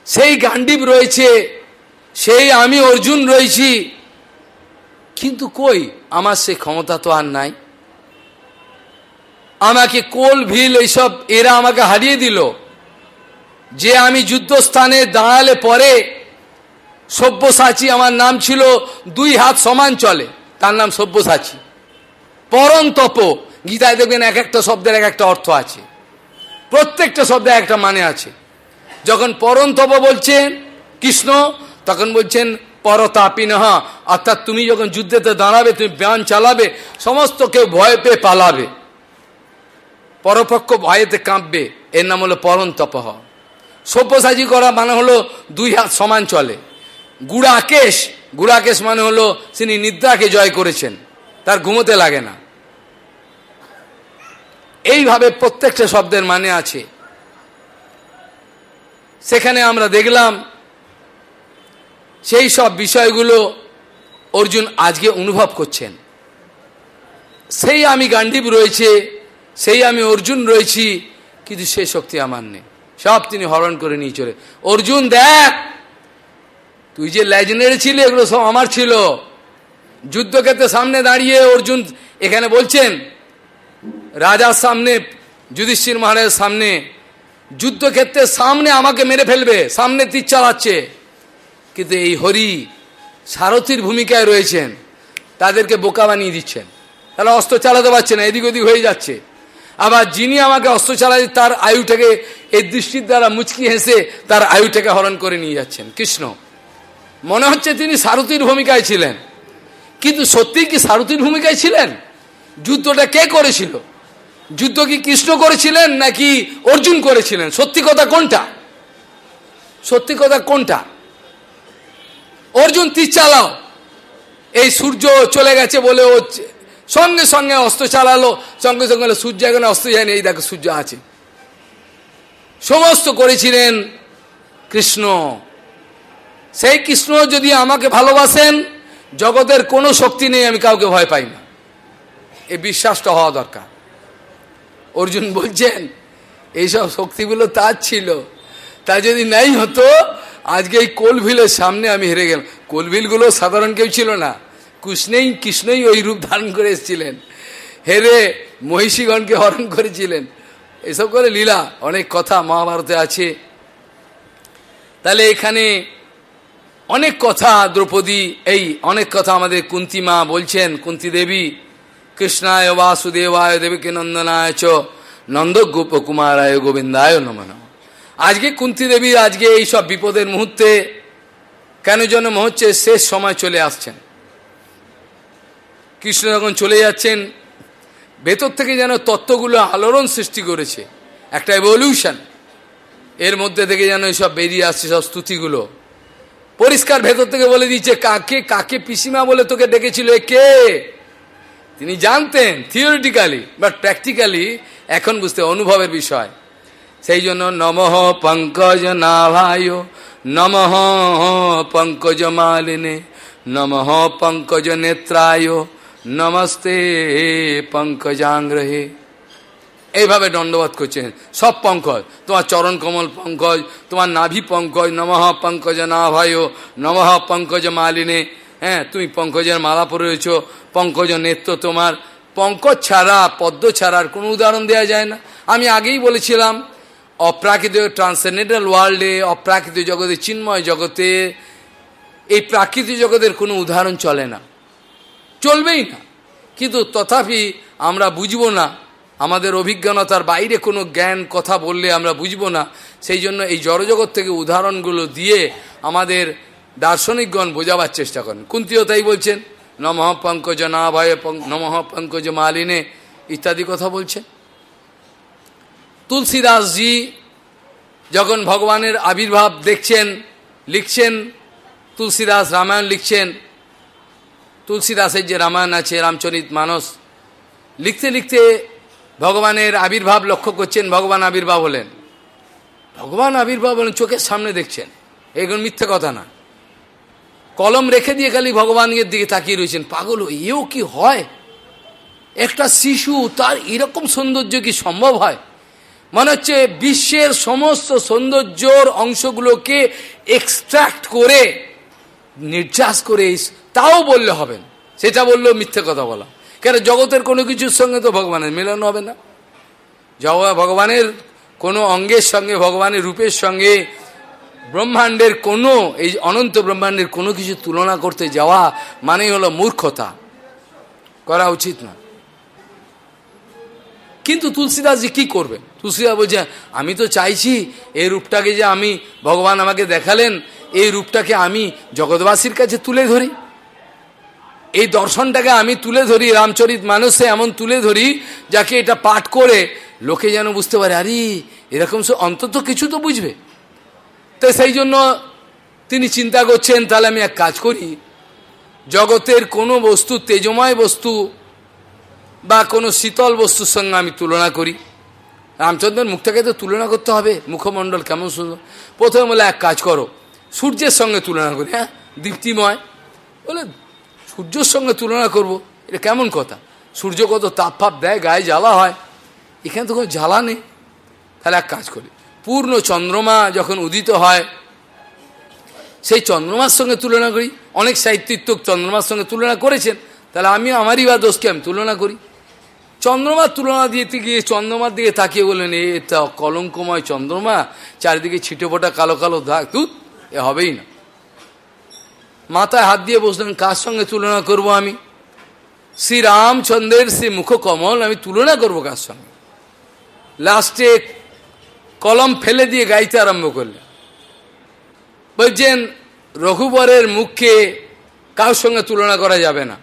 সেই গান্ডীব রয়েছে, সেই আমি অর্জুন রয়েছি। কিন্তু কই? আমার সে ক্ষমতা তো আর নাই। আমাকে কোল, ভিল এইসব এরা আমাকে হারিয়ে দিল। যে আমি যুদ্ধস্থানে দাঁড়ালে পরে সব্যসাচী আমার নাম ছিল, দুই হাত সমান চলে। তার নাম সব্যসাচী। পরম তপ। গীতায় দেখবেন এক একটা শব্দের এক একটা অর্থ আছে। প্রত্যেকটা শব্দে একটা মানে আছে। যখন পরম তপ বলছেন কৃষ্ণ, তখন বলছেন পরতাপি নহা অর্থাৎ তুমি যখন যুদ্ধেতে দাঁড়াবে, তুমি ব্যান চালাবে, সমস্ত কেউ ভয় পেয়ে পালাবে। পরপক্ষ ভয়েতে কাঁপবে। এর নাম হলো পরম তপহ সব্যসাচী করা মানে হলো দুই হাত সমান চলে। গুড়াকেশ গুড়াকেশ মানে হলো তিনি নিদ্রাকে জয় করেছেন, তার ঘুমোতে লাগে না। এইভাবে প্রত্যেকটা শব্দের মানে আছে। সেখানে আমরা দেখলাম, সেই সব বিষয়গুলো অর্জুন আজকে অনুভব করছেন। সেই আমি গান্ডীব রয়েছে, সেই আমি অর্জুন রয়েছি, কিন্তু সে শক্তি আমার নেই। সব তিনি হরণ করে নিয়ে চলে অর্জুন দেখ! তুই যে লেজেন্ডারি ছিলি, এগুলো সব আমার ছিল। যুদ্ধক্ষেত্রে সামনে দাঁড়িয়ে অর্জুন এখানে বলছেন, রাজার সামনে, যুধিষ্ঠির মহারাজের সামনে যুদ্ধক্ষেত্রের সামনে আমাকে মেরে ফেলবে, সামনে তীর চালাচ্ছে। কিন্তু এই হরি সারথীর ভূমিকায় রয়েছেন, তাদেরকে বোকা বানিয়ে দিচ্ছেন। তারা অস্ত্র চালাতে পারছে না, এদিক ওদিক হয়ে যাচ্ছে। আবার যিনি আমাকে অস্ত্র চালাচ্ছে তার আয়ুটাকে এই দৃষ্টির দ্বারা মুচকি হেসে তার আয়ুটাকে হরণ করে নিয়ে যাচ্ছেন। কৃষ্ণ মনে হচ্ছে তিনি সারথীর ভূমিকায় ছিলেন। কিন্তু সত্যি কি সারথীর ভূমিকায় ছিলেন? যুদ্ধটা কে করেছিল? যুদ্ধ কি কৃষ্ণ করেছিলেন নাকি অর্জুন করেছিলেন? সত্যি কথা কোনটা? সত্যি কথা কোনটা? অর্জুন তীর চালাও। এই সূর্য চলে গেছে বলে ও সঙ্গে সঙ্গে অস্ত্র চালালো। সঙ্গে সঙ্গে সূর্য এখন অস্ত্র যায়নি। এই দেখো সূর্য আছে। সমস্ত করেছিলেন কৃষ্ণ। সেই কৃষ্ণ যদি আমাকে ভালোবাসেন, জগতের কোনো শক্তি নেই, আমি কাউকে ভয় পাই না। এই বিশ্বাসটা হওয়া দরকার। অর্জুন বলছেন, এইসব শক্তিগুলো তার ছিল। তা যদি নাই হতো, আজকে এই কোলভিলের সামনে আমি হেরে গেলাম। কোলভিলগুলো সাধারণ কেউ ছিল না। কৃষ্ণই কৃষ্ণই ওই রূপ ধারণ করে এসেছিলেন। হেরে মহিষীগণকে হরণ করেছিলেন। এসব করে লীলা, অনেক কথা মহাভারতে আছে। তাহলে এখানে অনেক কথা দ্রৌপদী, এই অনেক কথা আমাদের কুন্তি মা বলছেন, কুন্তি দেবী, কৃষ্ণায় বাসুদেবায় দেবীকে নন্দনায় চ নন্দ গোপকুমারায় গোবিন্দায় নমন আজকে কুন্তি দেবী, আজকে এই সব বিপদের মুহূর্তে কেন যেন হচ্ছে শেষ সময় চলে আসছেন? কৃষ্ণ যখন চলে যাচ্ছেন, ভেতর থেকে যেন তত্ত্বগুলো আলোড়ন সৃষ্টি করেছে, একটা এভলিউশন এর মধ্যে থেকে যেন এইসব বেরিয়ে আসছে, সব স্তুতিগুলো। পরিষ্কার ভেতর থেকে বলে দিচ্ছে কাকে কাকে পিসিমা বলে তোকে ডেকেছিল কে? তিনি জানতেন থিওরিটিক্যালি বাট প্র্যাকটিক্যালি এখন বুঝতে অনুভবের বিষয়। সেই জন্য নমঃ পঙ্কজ নাভায়, নমঃ পঙ্কজ মালিনে, নমঃ পঙ্কজ নেত্রায়, নমস্তে পঙ্কজাংগ্রহে এইভাবে দণ্ডবোধ করছেন। সব পঙ্কজ। তোমার চরণ কমল পঙ্কজ, তোমার নাভি পঙ্কজ, নমঃ পঙ্কজ না নাভায়, নমঃ পঙ্কজ মালিনে। হ্যাঁ তুমি পঙ্কজের মালা পরেছ পঙ্কজ নেত্র তোমার। পঙ্কজ ছাড়া, পদ্ম ছাড়ার কোনো উদাহরণ দেওয়া যায় না। আমি আগেই বলেছিলাম অপ্রাকৃত ট্রান্সেন্ডেন্টাল ওয়ার্ল্ডে অপ্রাকৃত জগতে, চিন্ময় জগতে, এই প্রাকৃতিক জগতের কোনো উদাহরণ চলে না। চলবেই না। কিন্তু তথাপি আমরা বুঝব না আমাদের অভিজ্ঞতার বাইরে কোনো জ্ঞান, কথা বললে আমরা বুঝব না। সেই জন্য এই জড়জগৎ থেকে উদাহরণগুলো দিয়ে আমাদের দার্শনিকগণ বোঝাবার চেষ্টা করেন। কুন্তিও তাই বলছেন, নমঃ পঙ্কজ না ভয় নমঃ পঙ্কজ মালিনে ইত্যাদি কথা বলছেন। তুলসীদাসজি যখন ভগবানের আবির্ভাব দেখছেন, লিখছেন, তুলসীদাস রামায়ণ লিখছেন, তুলসীদাসের যে রামায়ণ আছে, রামচরিত মানস, লিখতে লিখতে ভগবানের আবির্ভাব লক্ষ্য করছেন, ভগবান আবির্ভাব হলেন। ভগবান আবির্ভাব হলেন, চোখের সামনে দেখছেন। এগুলো মিথ্যে কথা না। কলম রেখে দিয়ে খালি ভগবানের দিকে তাকিয়ে রয়েছেন। পাগল এও কি হয়? একটা শিশু, তার এরকম সৌন্দর্য কি সম্ভব হয়? মনে হচ্ছে বিশ্বের সমস্ত সৌন্দর্যর অংশগুলোকে এক্সট্রাক্ট করে, নির্যাস করে, তাও বললে হবেন সেটা বললেও মিথ্যে কথা বলা। কেন জগতের কোনো কিছুর সঙ্গে তো ভগবানের মেলানো হবে না? জগ ভগবানের কোনো অঙ্গের সঙ্গে, ভগবানের রূপের সঙ্গে, ব্রহ্মাণ্ডের কোনো, এই অনন্ত ব্রহ্মাণ্ডের কোনো কিছু তুলনা করতে যাওয়া মানেই হলো মূর্খতা। করা উচিত না। কিন্তু তুলসীদাসজি কি করবে? তুলসীদাস বলছে, আমি তো চাইছি এই রূপটাকে যে আমি ভগবান আমাকে দেখালেন, এই রূপটাকে আমি জগৎবাসীর কাছে তুলে ধরি। এই দর্শনটাকে আমি তুলে ধরি, রামচরিত মানুষে এমন তুলে ধরি, যাকে এটা পাঠ করে লোকে যেন বুঝতে পারে, আরে, এরকম সে অন্তত কিছু তো বুঝবে। তো সেই জন্য তিনি চিন্তা করছেন, তাহলে আমি এক কাজ করি। জগতের কোনো বস্তু, তেজময় বস্তু বা কোনো শীতল বস্তুর সঙ্গে আমি তুলনা করি। রামচন্দ্রের মুখটাকে তো তুলনা করতে হবে, মুখমণ্ডল কেমন সুন্দর। প্রথমে বলে, এক কাজ করো, সূর্যের সঙ্গে তুলনা করি হ্যাঁ দীপ্তিময়। বলে সূর্যের সঙ্গে তুলনা করব, এটা কেমন কথা? সূর্য কত তাপ ফাপ দেয়, গায়ে জ্বালা হয়? এখানে তো কোনো জ্বালা নেই। তাহলে এক কাজ করি, পূর্ণ চন্দ্রমা যখন উদিত হয়, সেই চন্দ্রমার সঙ্গে তুলনা করি। অনেক সাহিত্যিক চন্দ্রমার সঙ্গে তুলনা করেছেন। তাহলে আমি আমারই বা দোষকে আমি তুলনা করি। চন্দ্রমার তুলনা দিতে গিয়ে চন্দ্রমার দিকে তাকিয়ে বললেন, এ তা কলঙ্কময় চন্দ্রমা। চারিদিকে ছিটে ফোটা কালো কালো দাগ দুধ এ হবেই না। মাথায় হাত দিয়ে বসলেন কার সঙ্গে তুলনা করব আমি? শ্রী রামচন্দ্রের শ্রী মুখকমল, আমি তুলনা করব কার সঙ্গে? লাস্টে কলম ফেলে দিয়ে গাইতে আরম্ভ করলেন। বলছেন, রঘুবরের মুখকে কার সঙ্গে তুলনা করা যাবে না?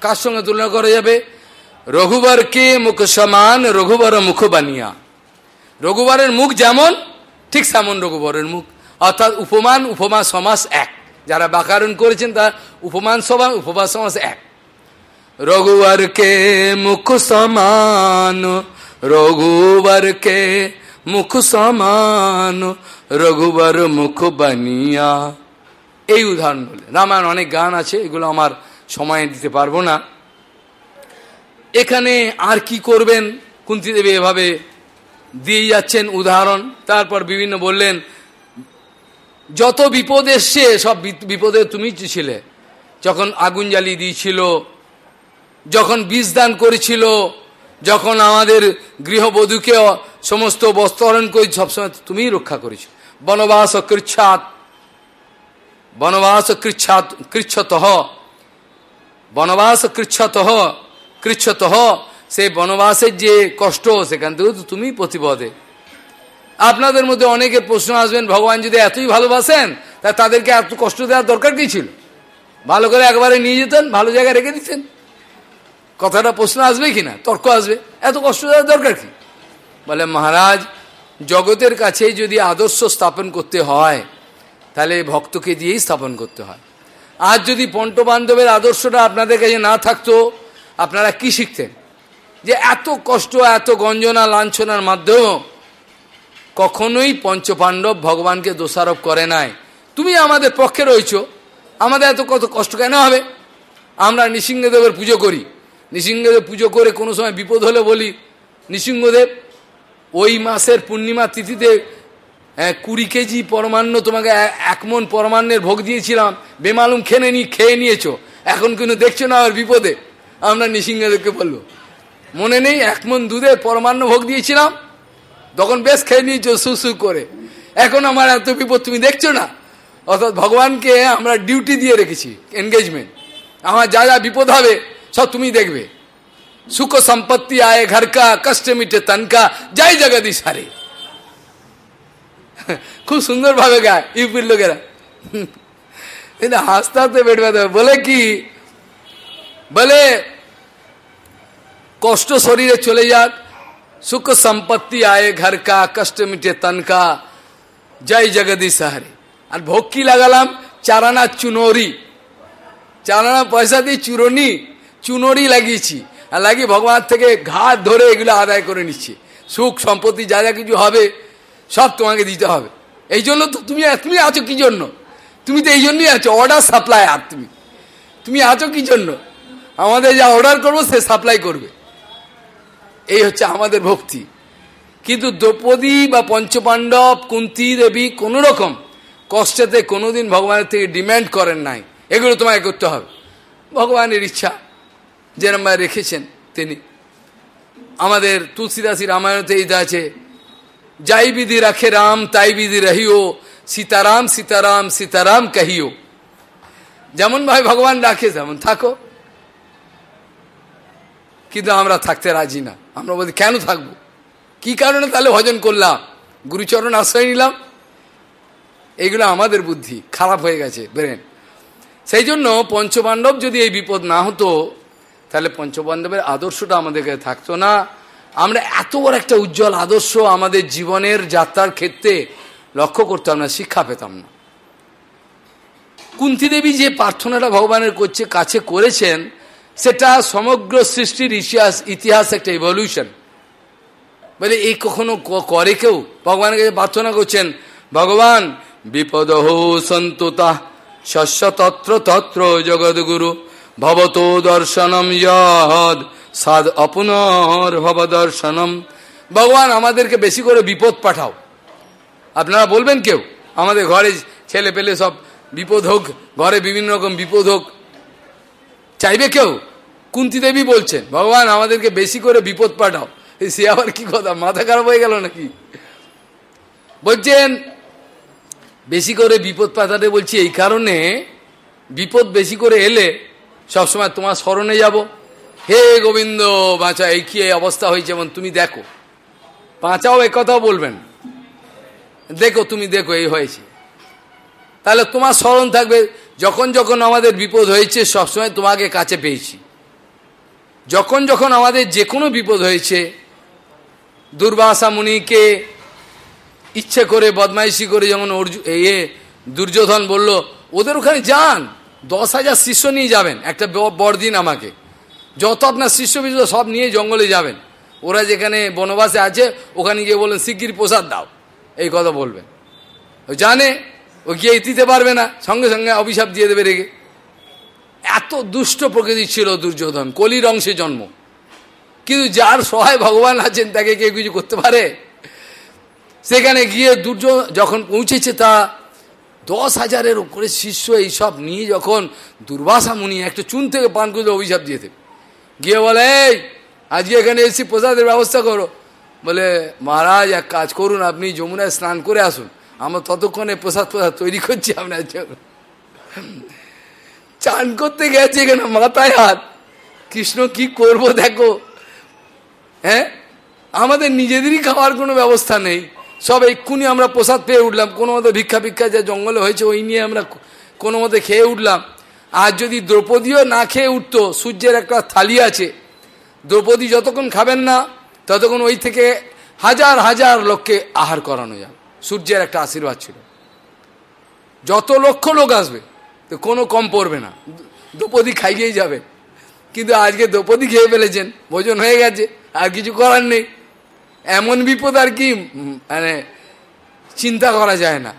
কার সঙ্গে তুলনা করা যাবে? রঘুবরকে মুখ সমান, রঘুবর মুখ বানিয়া। রঘুবরের মুখ যেমন, ঠিক সেমন রঘুবরের মুখ। অর্থাৎ উপমান, উপমা, সমাস এক। যারা ব্যাকরণ করেছেন, তার উপমান সভা উপমা সমাস এক। রঘুবরকে মুখ সমান, রঘুবরকে মুখ সমান, রঘুবর মুখ বানিয়া। এই উদাহরণ বলে রামায়ণ অনেক গান আছে, এগুলো আমার সময় দিতে পারব না। এখানে আর কি করবেন? কুন্তিদেবী এভাবে দিয়ে যাচ্ছেন উদাহরণ। তারপর বিভিন্ন বললেন যত বিপদ এসছে, সব বিপদে তুমি ছিলে। যখন আগুন জ্বালিয়ে দিয়েছিল, যখন বীজ দান করেছিল, যখন আমাদের গৃহবধূকে সমস্ত বস্ত্রহরণ করে সবসময় তুমি রক্ষা করেছ। বনবাস কৃচ্ছাত বনবাস কৃচ্ছাত, কৃচ্ছত, বনবাস কৃচ্ছত কৃচ্ছত। সেই বনবাসের যে কষ্ট, সেখান থেকেও তুমি প্রতিপদে আপনাদের মধ্যে অনেকে প্রশ্ন আসবেন, ভগবান যদি এতই ভালোবাসেন, তা তাদেরকে এত কষ্ট দেওয়ার দরকার কি ছিল? ভালো করে একবারে নিয়ে যেতেন, ভালো জায়গায় রেখে দিতেন। কথাটা প্রশ্ন আসবে কি না তর্ক আসবে। এত কষ্ট দেওয়ার দরকার কি? বলে, মহারাজ, জগতের কাছে যদি আদর্শ স্থাপন করতে হয়, তাহলে ভক্তকে দিয়েই স্থাপন করতে হয়। আজ যদি পণ্টবান্ধবের আদর্শটা আপনাদের কাছে না থাকতো, আপনারা কি শিখতেন? যে এত কষ্ট, এত গঞ্জনা, লাঞ্ছনার মাধ্যমেও কখনোই পঞ্চপাণ্ডব ভগবানকে দোষারোপ করে নাই। তুমি আমাদের পক্ষে রয়েছ। আমাদের এত কত কষ্ট কেন হবে? আমরা নৃসিংহদেবের পুজো করি। নৃসিংহদেব পুজো করে কোনো সময় বিপদ হলে বলি, নৃসিংহদেব, ওই মাসের পূর্ণিমা তিথিতে কুড়ি কেজি পরমান্ন তোমাকে এক মন পরমান্নের ভোগ দিয়েছিলাম। বেমালুম খেয়ে নি, খেয়ে নিয়েছো। এখন কিন্তু দেখছ না আমার বিপদে। আমরা নৃসিংহদেবকে বলল মনে নেই, এক মন দুধে পরমান্ন ভোগ দিয়েছিলাম তখন বেশ খেয়ে নিয়েছো, সু করে। এখন আমার এত বিপদ তুমি দেখছ না? অর্থাৎ ভগবানকে আমরা ডিউটি দিয়ে রেখেছি এনগেজমেন্ট আমার যা যা বিপদ হবে, সব তুমি দেখবে। সুখ সম্পত্তি, আয়, ঘর কা, কষ্ট মিটে তনকা যাই জগদীশ হারে। খুব সুন্দর ভাবে গায়, ইউপির লোকেরা। কিন্তু হাসতে হাসতে বেট ব্যথা বলে কি? বলে, কষ্ট শরীরে চলে যাক সুখ সম্পত্তি আয়ে ঘর কা কষ্ট মিটে তনকা জয় জগদীশ হারে আর ভোগ কি লাগালাম চারানা চুনরি চারানা পয়সা দিয়ে চুরনি চুনরি লাগিয়েছি আর লাগিয়ে ভগবান থেকে ঘাট ধরে এগুলো আদায় করে নিচ্ছে সুখ সম্পত্তি যা যা কিছু হবে সব তোমাকে দিতে হবে এই জন্য তো তুমি তুমি আছো কি জন্য তুমি তো এই জন্যই আছো অর্ডার সাপ্লাই আর তুমি তুমি আছো কি জন্য আমাদের যা অর্ডার করব সে সাপ্লাই করবে। এই হচ্ছে আমাদের ভক্তি। কিন্তু দ্রৌপদী বা পঞ্চপাণ্ডব, কুন্তি দেবী কোন রকম কষ্টেতে কোনোদিন ভগবানের থেকে ডিম্যান্ড করেন নাই। এগুলো তোমাকে করতে হবে। ভগবানের ইচ্ছা, যেরম রেখেছেন তিনি। আমাদের তুলসীদাসী রামায়ণতে এই আছে, যাই বিধি রাখে রাম, তাই বিধি রহিও, সীতারাম সীতারাম সীতারাম কহিও। যেমন ভাই ভগবান রাখে তেমন থাকো। কিন্তু আমরা থাকতে রাজি না। আমরা বলি, কেন থাকব? কি কারণে তাহলে ভজন করলাম? গুরুচরণ আশ্রয় নিলাম? এইগুলো আমাদের বুদ্ধি, খারাপ হয়ে গেছে ব্রেন সেই জন্য পঞ্চপাণ্ডব যদি এই বিপদ না হতো, তাহলে পঞ্চপাণ্ডবের আদর্শটা আমাদের কাছে থাকতো না। আমরা এত বড় একটা উজ্জ্বল আদর্শ আমাদের জীবনের যাত্রার ক্ষেত্রে লক্ষ্য করতাম না শিক্ষা পেতাম না। কুন্তি দেবী যে প্রার্থনাটা ভগবানের করছে কাছে করেছেন সেটা সমগ্র সৃষ্টির ইতিহাস ইতিহাস একটা ইভলিউশন বলে, এই কখনো করে কেউ? ভগবানের কাছে প্রার্থনা করছেন, ভগবান বিপদ হো সন্ততা শস্য তত্র তত্র জগৎগুরু ভবত দর্শনম যদ সাদ অপুনর ভব দর্শনম। ভগবান, আমাদেরকে বেশি করে বিপদ পাঠাও। আপনারা বলবেন কেউ? আমাদের ঘরে ছেলে পেলে সব বিপদ হোক, ঘরে বিভিন্ন রকম বিপদ হোক। চাইবে কেউ? কুন্তি দেবী বলছেন, ভগবান, আমাদেরকে বেশি করে বিপদ পাঠাও। সে আবার কি কথা, মাথা খারাপ হয়ে গেল নাকি? বলছেন, বেশি করে বিপদ পাঠাতে বলছি এই কারণে, বিপদ বেশি করে এলে সবসময় তোমার স্মরণে যাব। হে গোবিন্দ, বাঁচা, এই কি অবস্থা হয়েছে যেমন তুমি দেখো। বাঁচাও কথাও বলবেন। দেখো, তুমি দেখো, এই হয়েছে। তাহলে তোমার স্মরণ থাকবে, যখন যখন আমাদের বিপদ হয়েছে, সবসময় তোমাকে কাছে পেয়েছি। যখন যখন আমাদের যে কোনো বিপদ হয়েছে, দুর্বাসা মুনিকে ইচ্ছে করে, বদমাইশি করে যেমন এ দুর্যোধন বলল, ওদের ওখানে যান, দশ হাজার শিষ্য নিয়ে যাবেন, একটা বড়দিন আমাকে। যত আপনার শিষ্য বিষ্য সব নিয়ে জঙ্গলে যাবেন। ওরা যেখানে বনবাসে আছে, ওখানে গিয়ে বললেন, শিগগির প্রসাদ দাও। এই কথা বলবেন। ও জানে, ও গিয়ে দিতে পারবে না, সঙ্গে সঙ্গে অভিশাপ দিয়ে দেবে রেগে। এত দুষ্ট প্রকৃতি ছিল দুর্যোধন, কলির অংশে জন্ম। কিন্তু যার সহায় ভগবান আছেন, তাকে কেউ কিছু করতে পারে? সেখানে গিয়ে দুর্যোধন যখন পৌঁছেছে, তা দশ হাজারের উপরে শিষ্য এইসব নিয়ে যখন দুর্বাসা মুনি একটা চুন থেকে পান করে অভিশাপ দিয়ে দেবে। গিয়ে বলে, এই, আজকে এখানে এসে প্রসাদের ব্যবস্থা করো। বলে, মহারাজ, এক কাজ করুন, আপনি যমুনায় স্নান করে আসুন। আমরা ততক্ষণে প্রসাদ প্রসাদ তৈরি করছি আপনার জন্য। চান করতে গেছে কেন মাথায় হাত। কৃষ্ণ কি করব দেখো। হ্যাঁ? আমাদের নিজেদেরই খাওয়ার কোনো ব্যবস্থা নেই। সব এক্ষুনি আমরা প্রসাদ পেয়ে উঠলাম। কোনো মতো ভিক্ষা ভিক্ষা যা জঙ্গলে হয়েছে, ওই নিয়ে আমরা কোনো মতে খেয়ে উঠলাম। আর যদি দ্রৌপদীও না খেয়ে উঠতো, সূর্যের একটা থালি আছে, দ্রৌপদী যতক্ষণ খাবেন না, ততক্ষণ ওই থেকে হাজার হাজার লোককে আহার করানো যাবে। সূর্যের একটা আশীর্বাদ ছিল। যত লক্ষ লোক আসবে তো কোনো কম পড়বে না। দ্রৌপদী খাইয়েই যাবে। কিন্তু আজকে দ্রৌপদী খেয়ে ফেলেছেন। ভোজন হয়ে গেছে। আর কিছু করার নেই। এমন বিপদ আর কি মানে চিন্তা করা যায় না।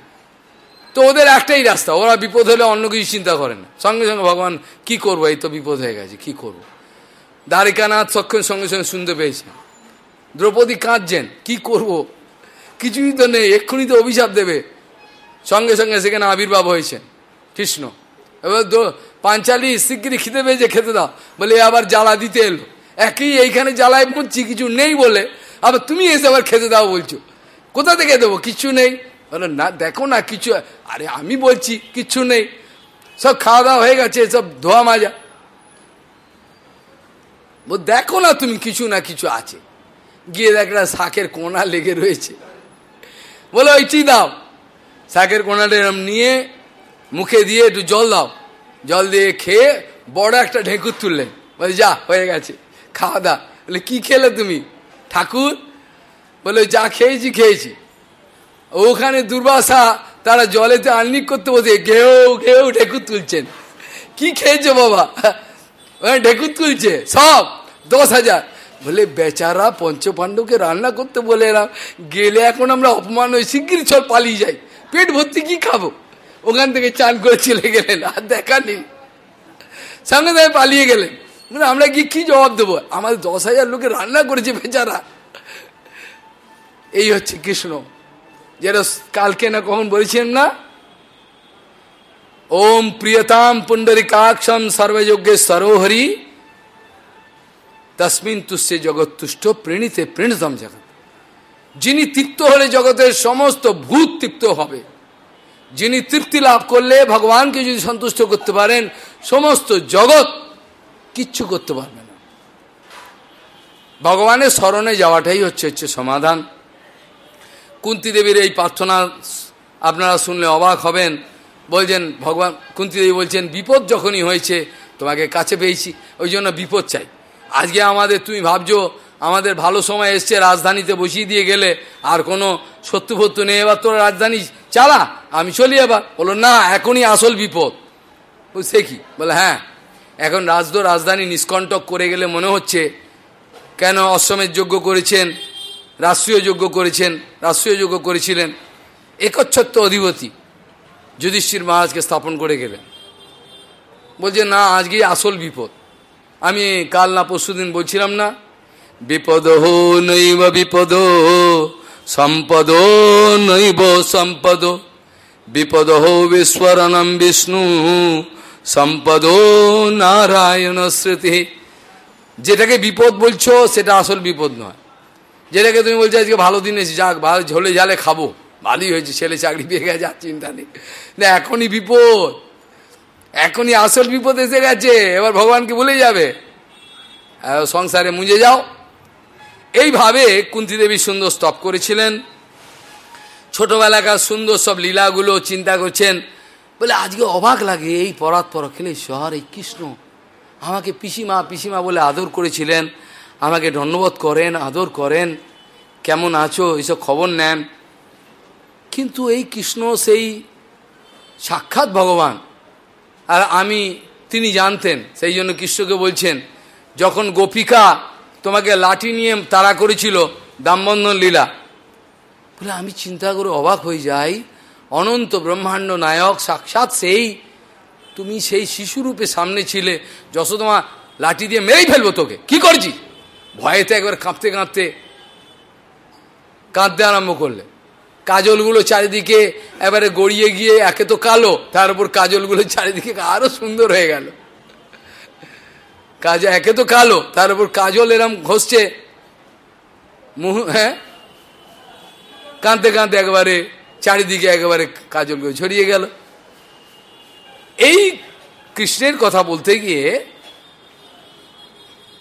তো ওদের একটাই রাস্তা। ওরা বিপদ হলে অন্য কিছু চিন্তা করে না। সঙ্গে সঙ্গে ভগবান, কি করব? এই তো বিপদ হয়ে গেছে। কি করব। দ্বারিকানাথ সক্ষণ সঙ্গে সঙ্গে শুনতে পেয়েছেন। দ্রৌপদী কাঁদছেন। কি করব। কিছুই তো নেই। এক্ষুনি তো অভিশাপ দেবে। সঙ্গে সঙ্গে সেখানে আবির্ভাব হয়েছেন। কৃষ্ণ। এবার পাঞ্চালি শিগগিরি খেতে পেয়েছে খেতে দাও। বলে আবার জ্বালা দিতে এলো। একই এইখানে জ্বালায় পড়ছি, কিছু নেই বলে। আবার তুমি এসে আবার খেতে দাও বলছো। কোথা থেকে দেবো? কিছু নেই। বলে, না, দেখো না, কিছু, আরে আমি বলছি কিচ্ছু নেই। সব খাওয়া দাওয়া হয়ে গেছে, সব ধোয়া মাজা। দেখো না তুমি, কিছু না, কিছু আছে। গিয়ে দেখ একটা শাকের কোনা লেগে রয়েছে। বলে, ওইটি দাও। শাকের কোনাটা এরম নিয়ে মুখে দিয়ে একটু জল দাও। জল দিয়ে খেয়ে বড় একটা ঢেঁকুর তুললেন বলে, যা, হয়ে গেছে। খাওয়া দা বলে, কি খেলে তুমি? ঠাকুর? বলে, যা খেয়েছি খেয়েছি। ওখানে দুর্বাসা তারা জলেতে আর্নিক করতে বসে ঘেউ ঘেউ ঢেকুর তুলছেন। কি খেয়েছো বাবা? ওখানে ঢেকুর তুলছে, সব, দশ হাজার। বলে, বেচারা পঞ্চপাণ্ডবকে রান্না করতে বলে এরা গেলে এখন আমরা অপমান হয়ে শিগগির চল পালিয়ে যাই। পেট ভর্তি কি খাব? ওখান থেকে চান করে চলে গেলেন, আর দেখা নেই। সঙ্গে সঙ্গে পালিয়ে গেলেন। আমরা কি কি জবাব দেবো? আমাদের দশ হাজার লোকে রান্না করেছে বেচারা। এই হচ্ছে কৃষ্ণ। যেটা কালকে না কখন বলেছেন না? ওম প্রিয়তাম পুণ্ডরিকাক্ষম সর্বযজ্ঞে সরোহরি, তসমিন তুষ্যে জগৎ তুষ্ট প্রেণীতে প্রেণতম জগৎ। যিনি তৃপ্ত হলে জগতের সমস্ত ভূত তৃপ্ত হবে। যিনি তৃপ্তি লাভ করলে ভগবানকে যদি সন্তুষ্ট করতে পারেন, সমস্ত জগৎ কিচ্ছু করতে পারবে না। ভগবানের স্মরণে যাওয়াটাই হচ্ছে হচ্ছে সমাধান। কুন্তি দেবীর এই প্রার্থনা আপনারা শুনলে অবাক হবেন। বলছেন, ভগবান, কুন্তি দেবী বলছেন, বিপদ যখনই হয়েছে, তোমাকে কাছে পেয়েছি, ওই জন্য বিপদ চাই। আজকে আমাদের তুমি ভাবছ আমাদের ভালো সময় এসছে, রাজধানীতে বসিয়ে দিয়ে গেলে আর কোনো সত্যু ফত্তু নেই। এবার তোর রাজধানী চালা, আমি চলি এবার। বলো না, এখনই আসল বিপদ। সে কি? বলে হ্যাঁ এখন রাজদ, রাজধানী নিষ্কণ্টক করে গেলে মনে হচ্ছে কেন অশ্বমের যোগ্য করেছেন, রাষ্ট্রীয় যোগ্য করেছেন, রাষ্ট্রীয় যোগ্য করেছিলেন? একচ্ছত্ব অধিপতি যুধিষ্ঠির মহারাজকে স্থাপন করে গেলেন। বলছে, না, আজকেই আসল বিপদ। আমি কাল না পরশু দিন বলছিলাম না বিপদ নৈব বিপদ, সম্পদ নৈব সম্পদ। বিপদ বিশ্বরণম বিষ্ণু, সম্পদ নারায়ণ স্মৃতি। যেটাকে বিপদ বলছো, সেটা আসল বিপদ নয়। যেটাকে তুমি বলছো, আজকে ভালো দিন এসে যাক, ভালো ঝোলে ঝালে খাব। ভালোই হয়েছে, ছেলে চাকরি পেয়ে গেছে, আর চিন্তা নেই। না, এখনই বিপদ। এখনই আসল বিপদ এসে গেছে, এবার ভগবানকে ভুলে যাবে? সংসারে মুজে যাও। এইভাবে কুন্তি দেবী সুন্দর স্তপ করেছিলেন। ছোটবেলাকার সুন্দর সব লীলাগুলো চিন্তা করছেন, বলে আজকে অবাক লাগে, এই পরাত পরক্ষেলে শহর এই কৃষ্ণ আমাকে পিসিমা পিসিমা বলে আদর করেছিলেন, আমাকে ধন্যবাদ করেন, আদর করেন, কেমন আছো এইসব খবর নেন। কিন্তু এই কৃষ্ণ সেই সাক্ষাৎ ভগবান, আর আমি, তিনি জানতেন, সেই জন্য কৃষ্ণকে বলছেন, যখন গোপিকা তোমাকে লাঠি নিয়ে তাড়া করেছিল দামবন্ধন লীলা। বলে, আমি চিন্তা করে অবাক হয়ে যাই। অনন্ত ব্রহ্মাণ্ড নায়ক, সাক্ষাৎ সেই, তুমি সেই শিশুরূপে সামনে ছিলে, যশো যশোদমা লাঠি দিয়ে মেরেই ফেলব তোকে। কি করছি ভয়েতে একবার কাঁপতে কাঁপতে কাঁদতে আরম্ভ করলে। কাজলগুলো চারিদিকে এবারে গড়িয়ে গিয়ে, একে তো কালো, তার উপর কাজলগুলো চারিদিকে আরও সুন্দর হয়ে গেল। কাজ একে তো কালো, তার উপর কাজল এরম ঘষছে। মুহ হ্যাঁ? কাঁদতে কাঁদতে একেবারে, চারিদিকে একেবারে কাজলগুলো ছড়িয়ে গেল। এই কৃষ্ণের কথা বলতে গিয়ে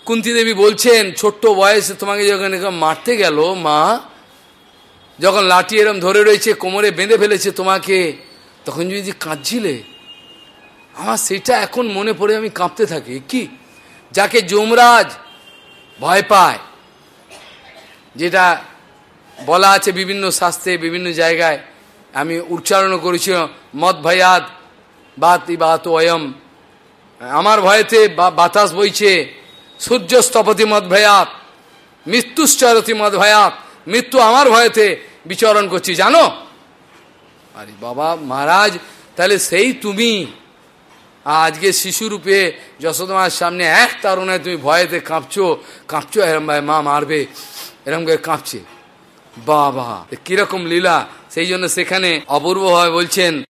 কুন্তি দেবী বলছেন, ছোট্ট বয়সে তোমাকে যখন মারতে গেল, মা, যখন লাঠি এরম ধরে রয়েছে, কোমরে বেঁধে ফেলেছে তোমাকে, তখন যদি কাঁদছিলে, আমার সেটা এখন মনে পড়ে আমি কাঁপতে থাকি। কি? যাকে যমরাজ ভয় পায়, যেটা বলা আছে বিভিন্ন শাস্ত্রে, বিভিন্ন জায়গায় আমি উচ্চারণ করেছি, মদ ভয়াত, বাত বাত অয়ম। আমার ভয়েতে বাতাস বইছে সূর্য স্থপতি মদ ভয়াত, মৃত্যুশ্চরতি মদ ভয়াত, মৃত্যু আমার ভয়েতে বিচরণ করছি, জানো? আরে বাবা, মহারাজ, তাহলে সেই তুমি আজকে শিশুরূপে যশোদমার সামনে এক তারুণায় তুমি ভয়েতে কাঁপছো কাঁপছো, এরম ভাই মা মারবে, এরম করে কাঁপছে। বাবা কীরকম লীলা। সেই জন্য সেখানে অপূর্বভাবে বলছেন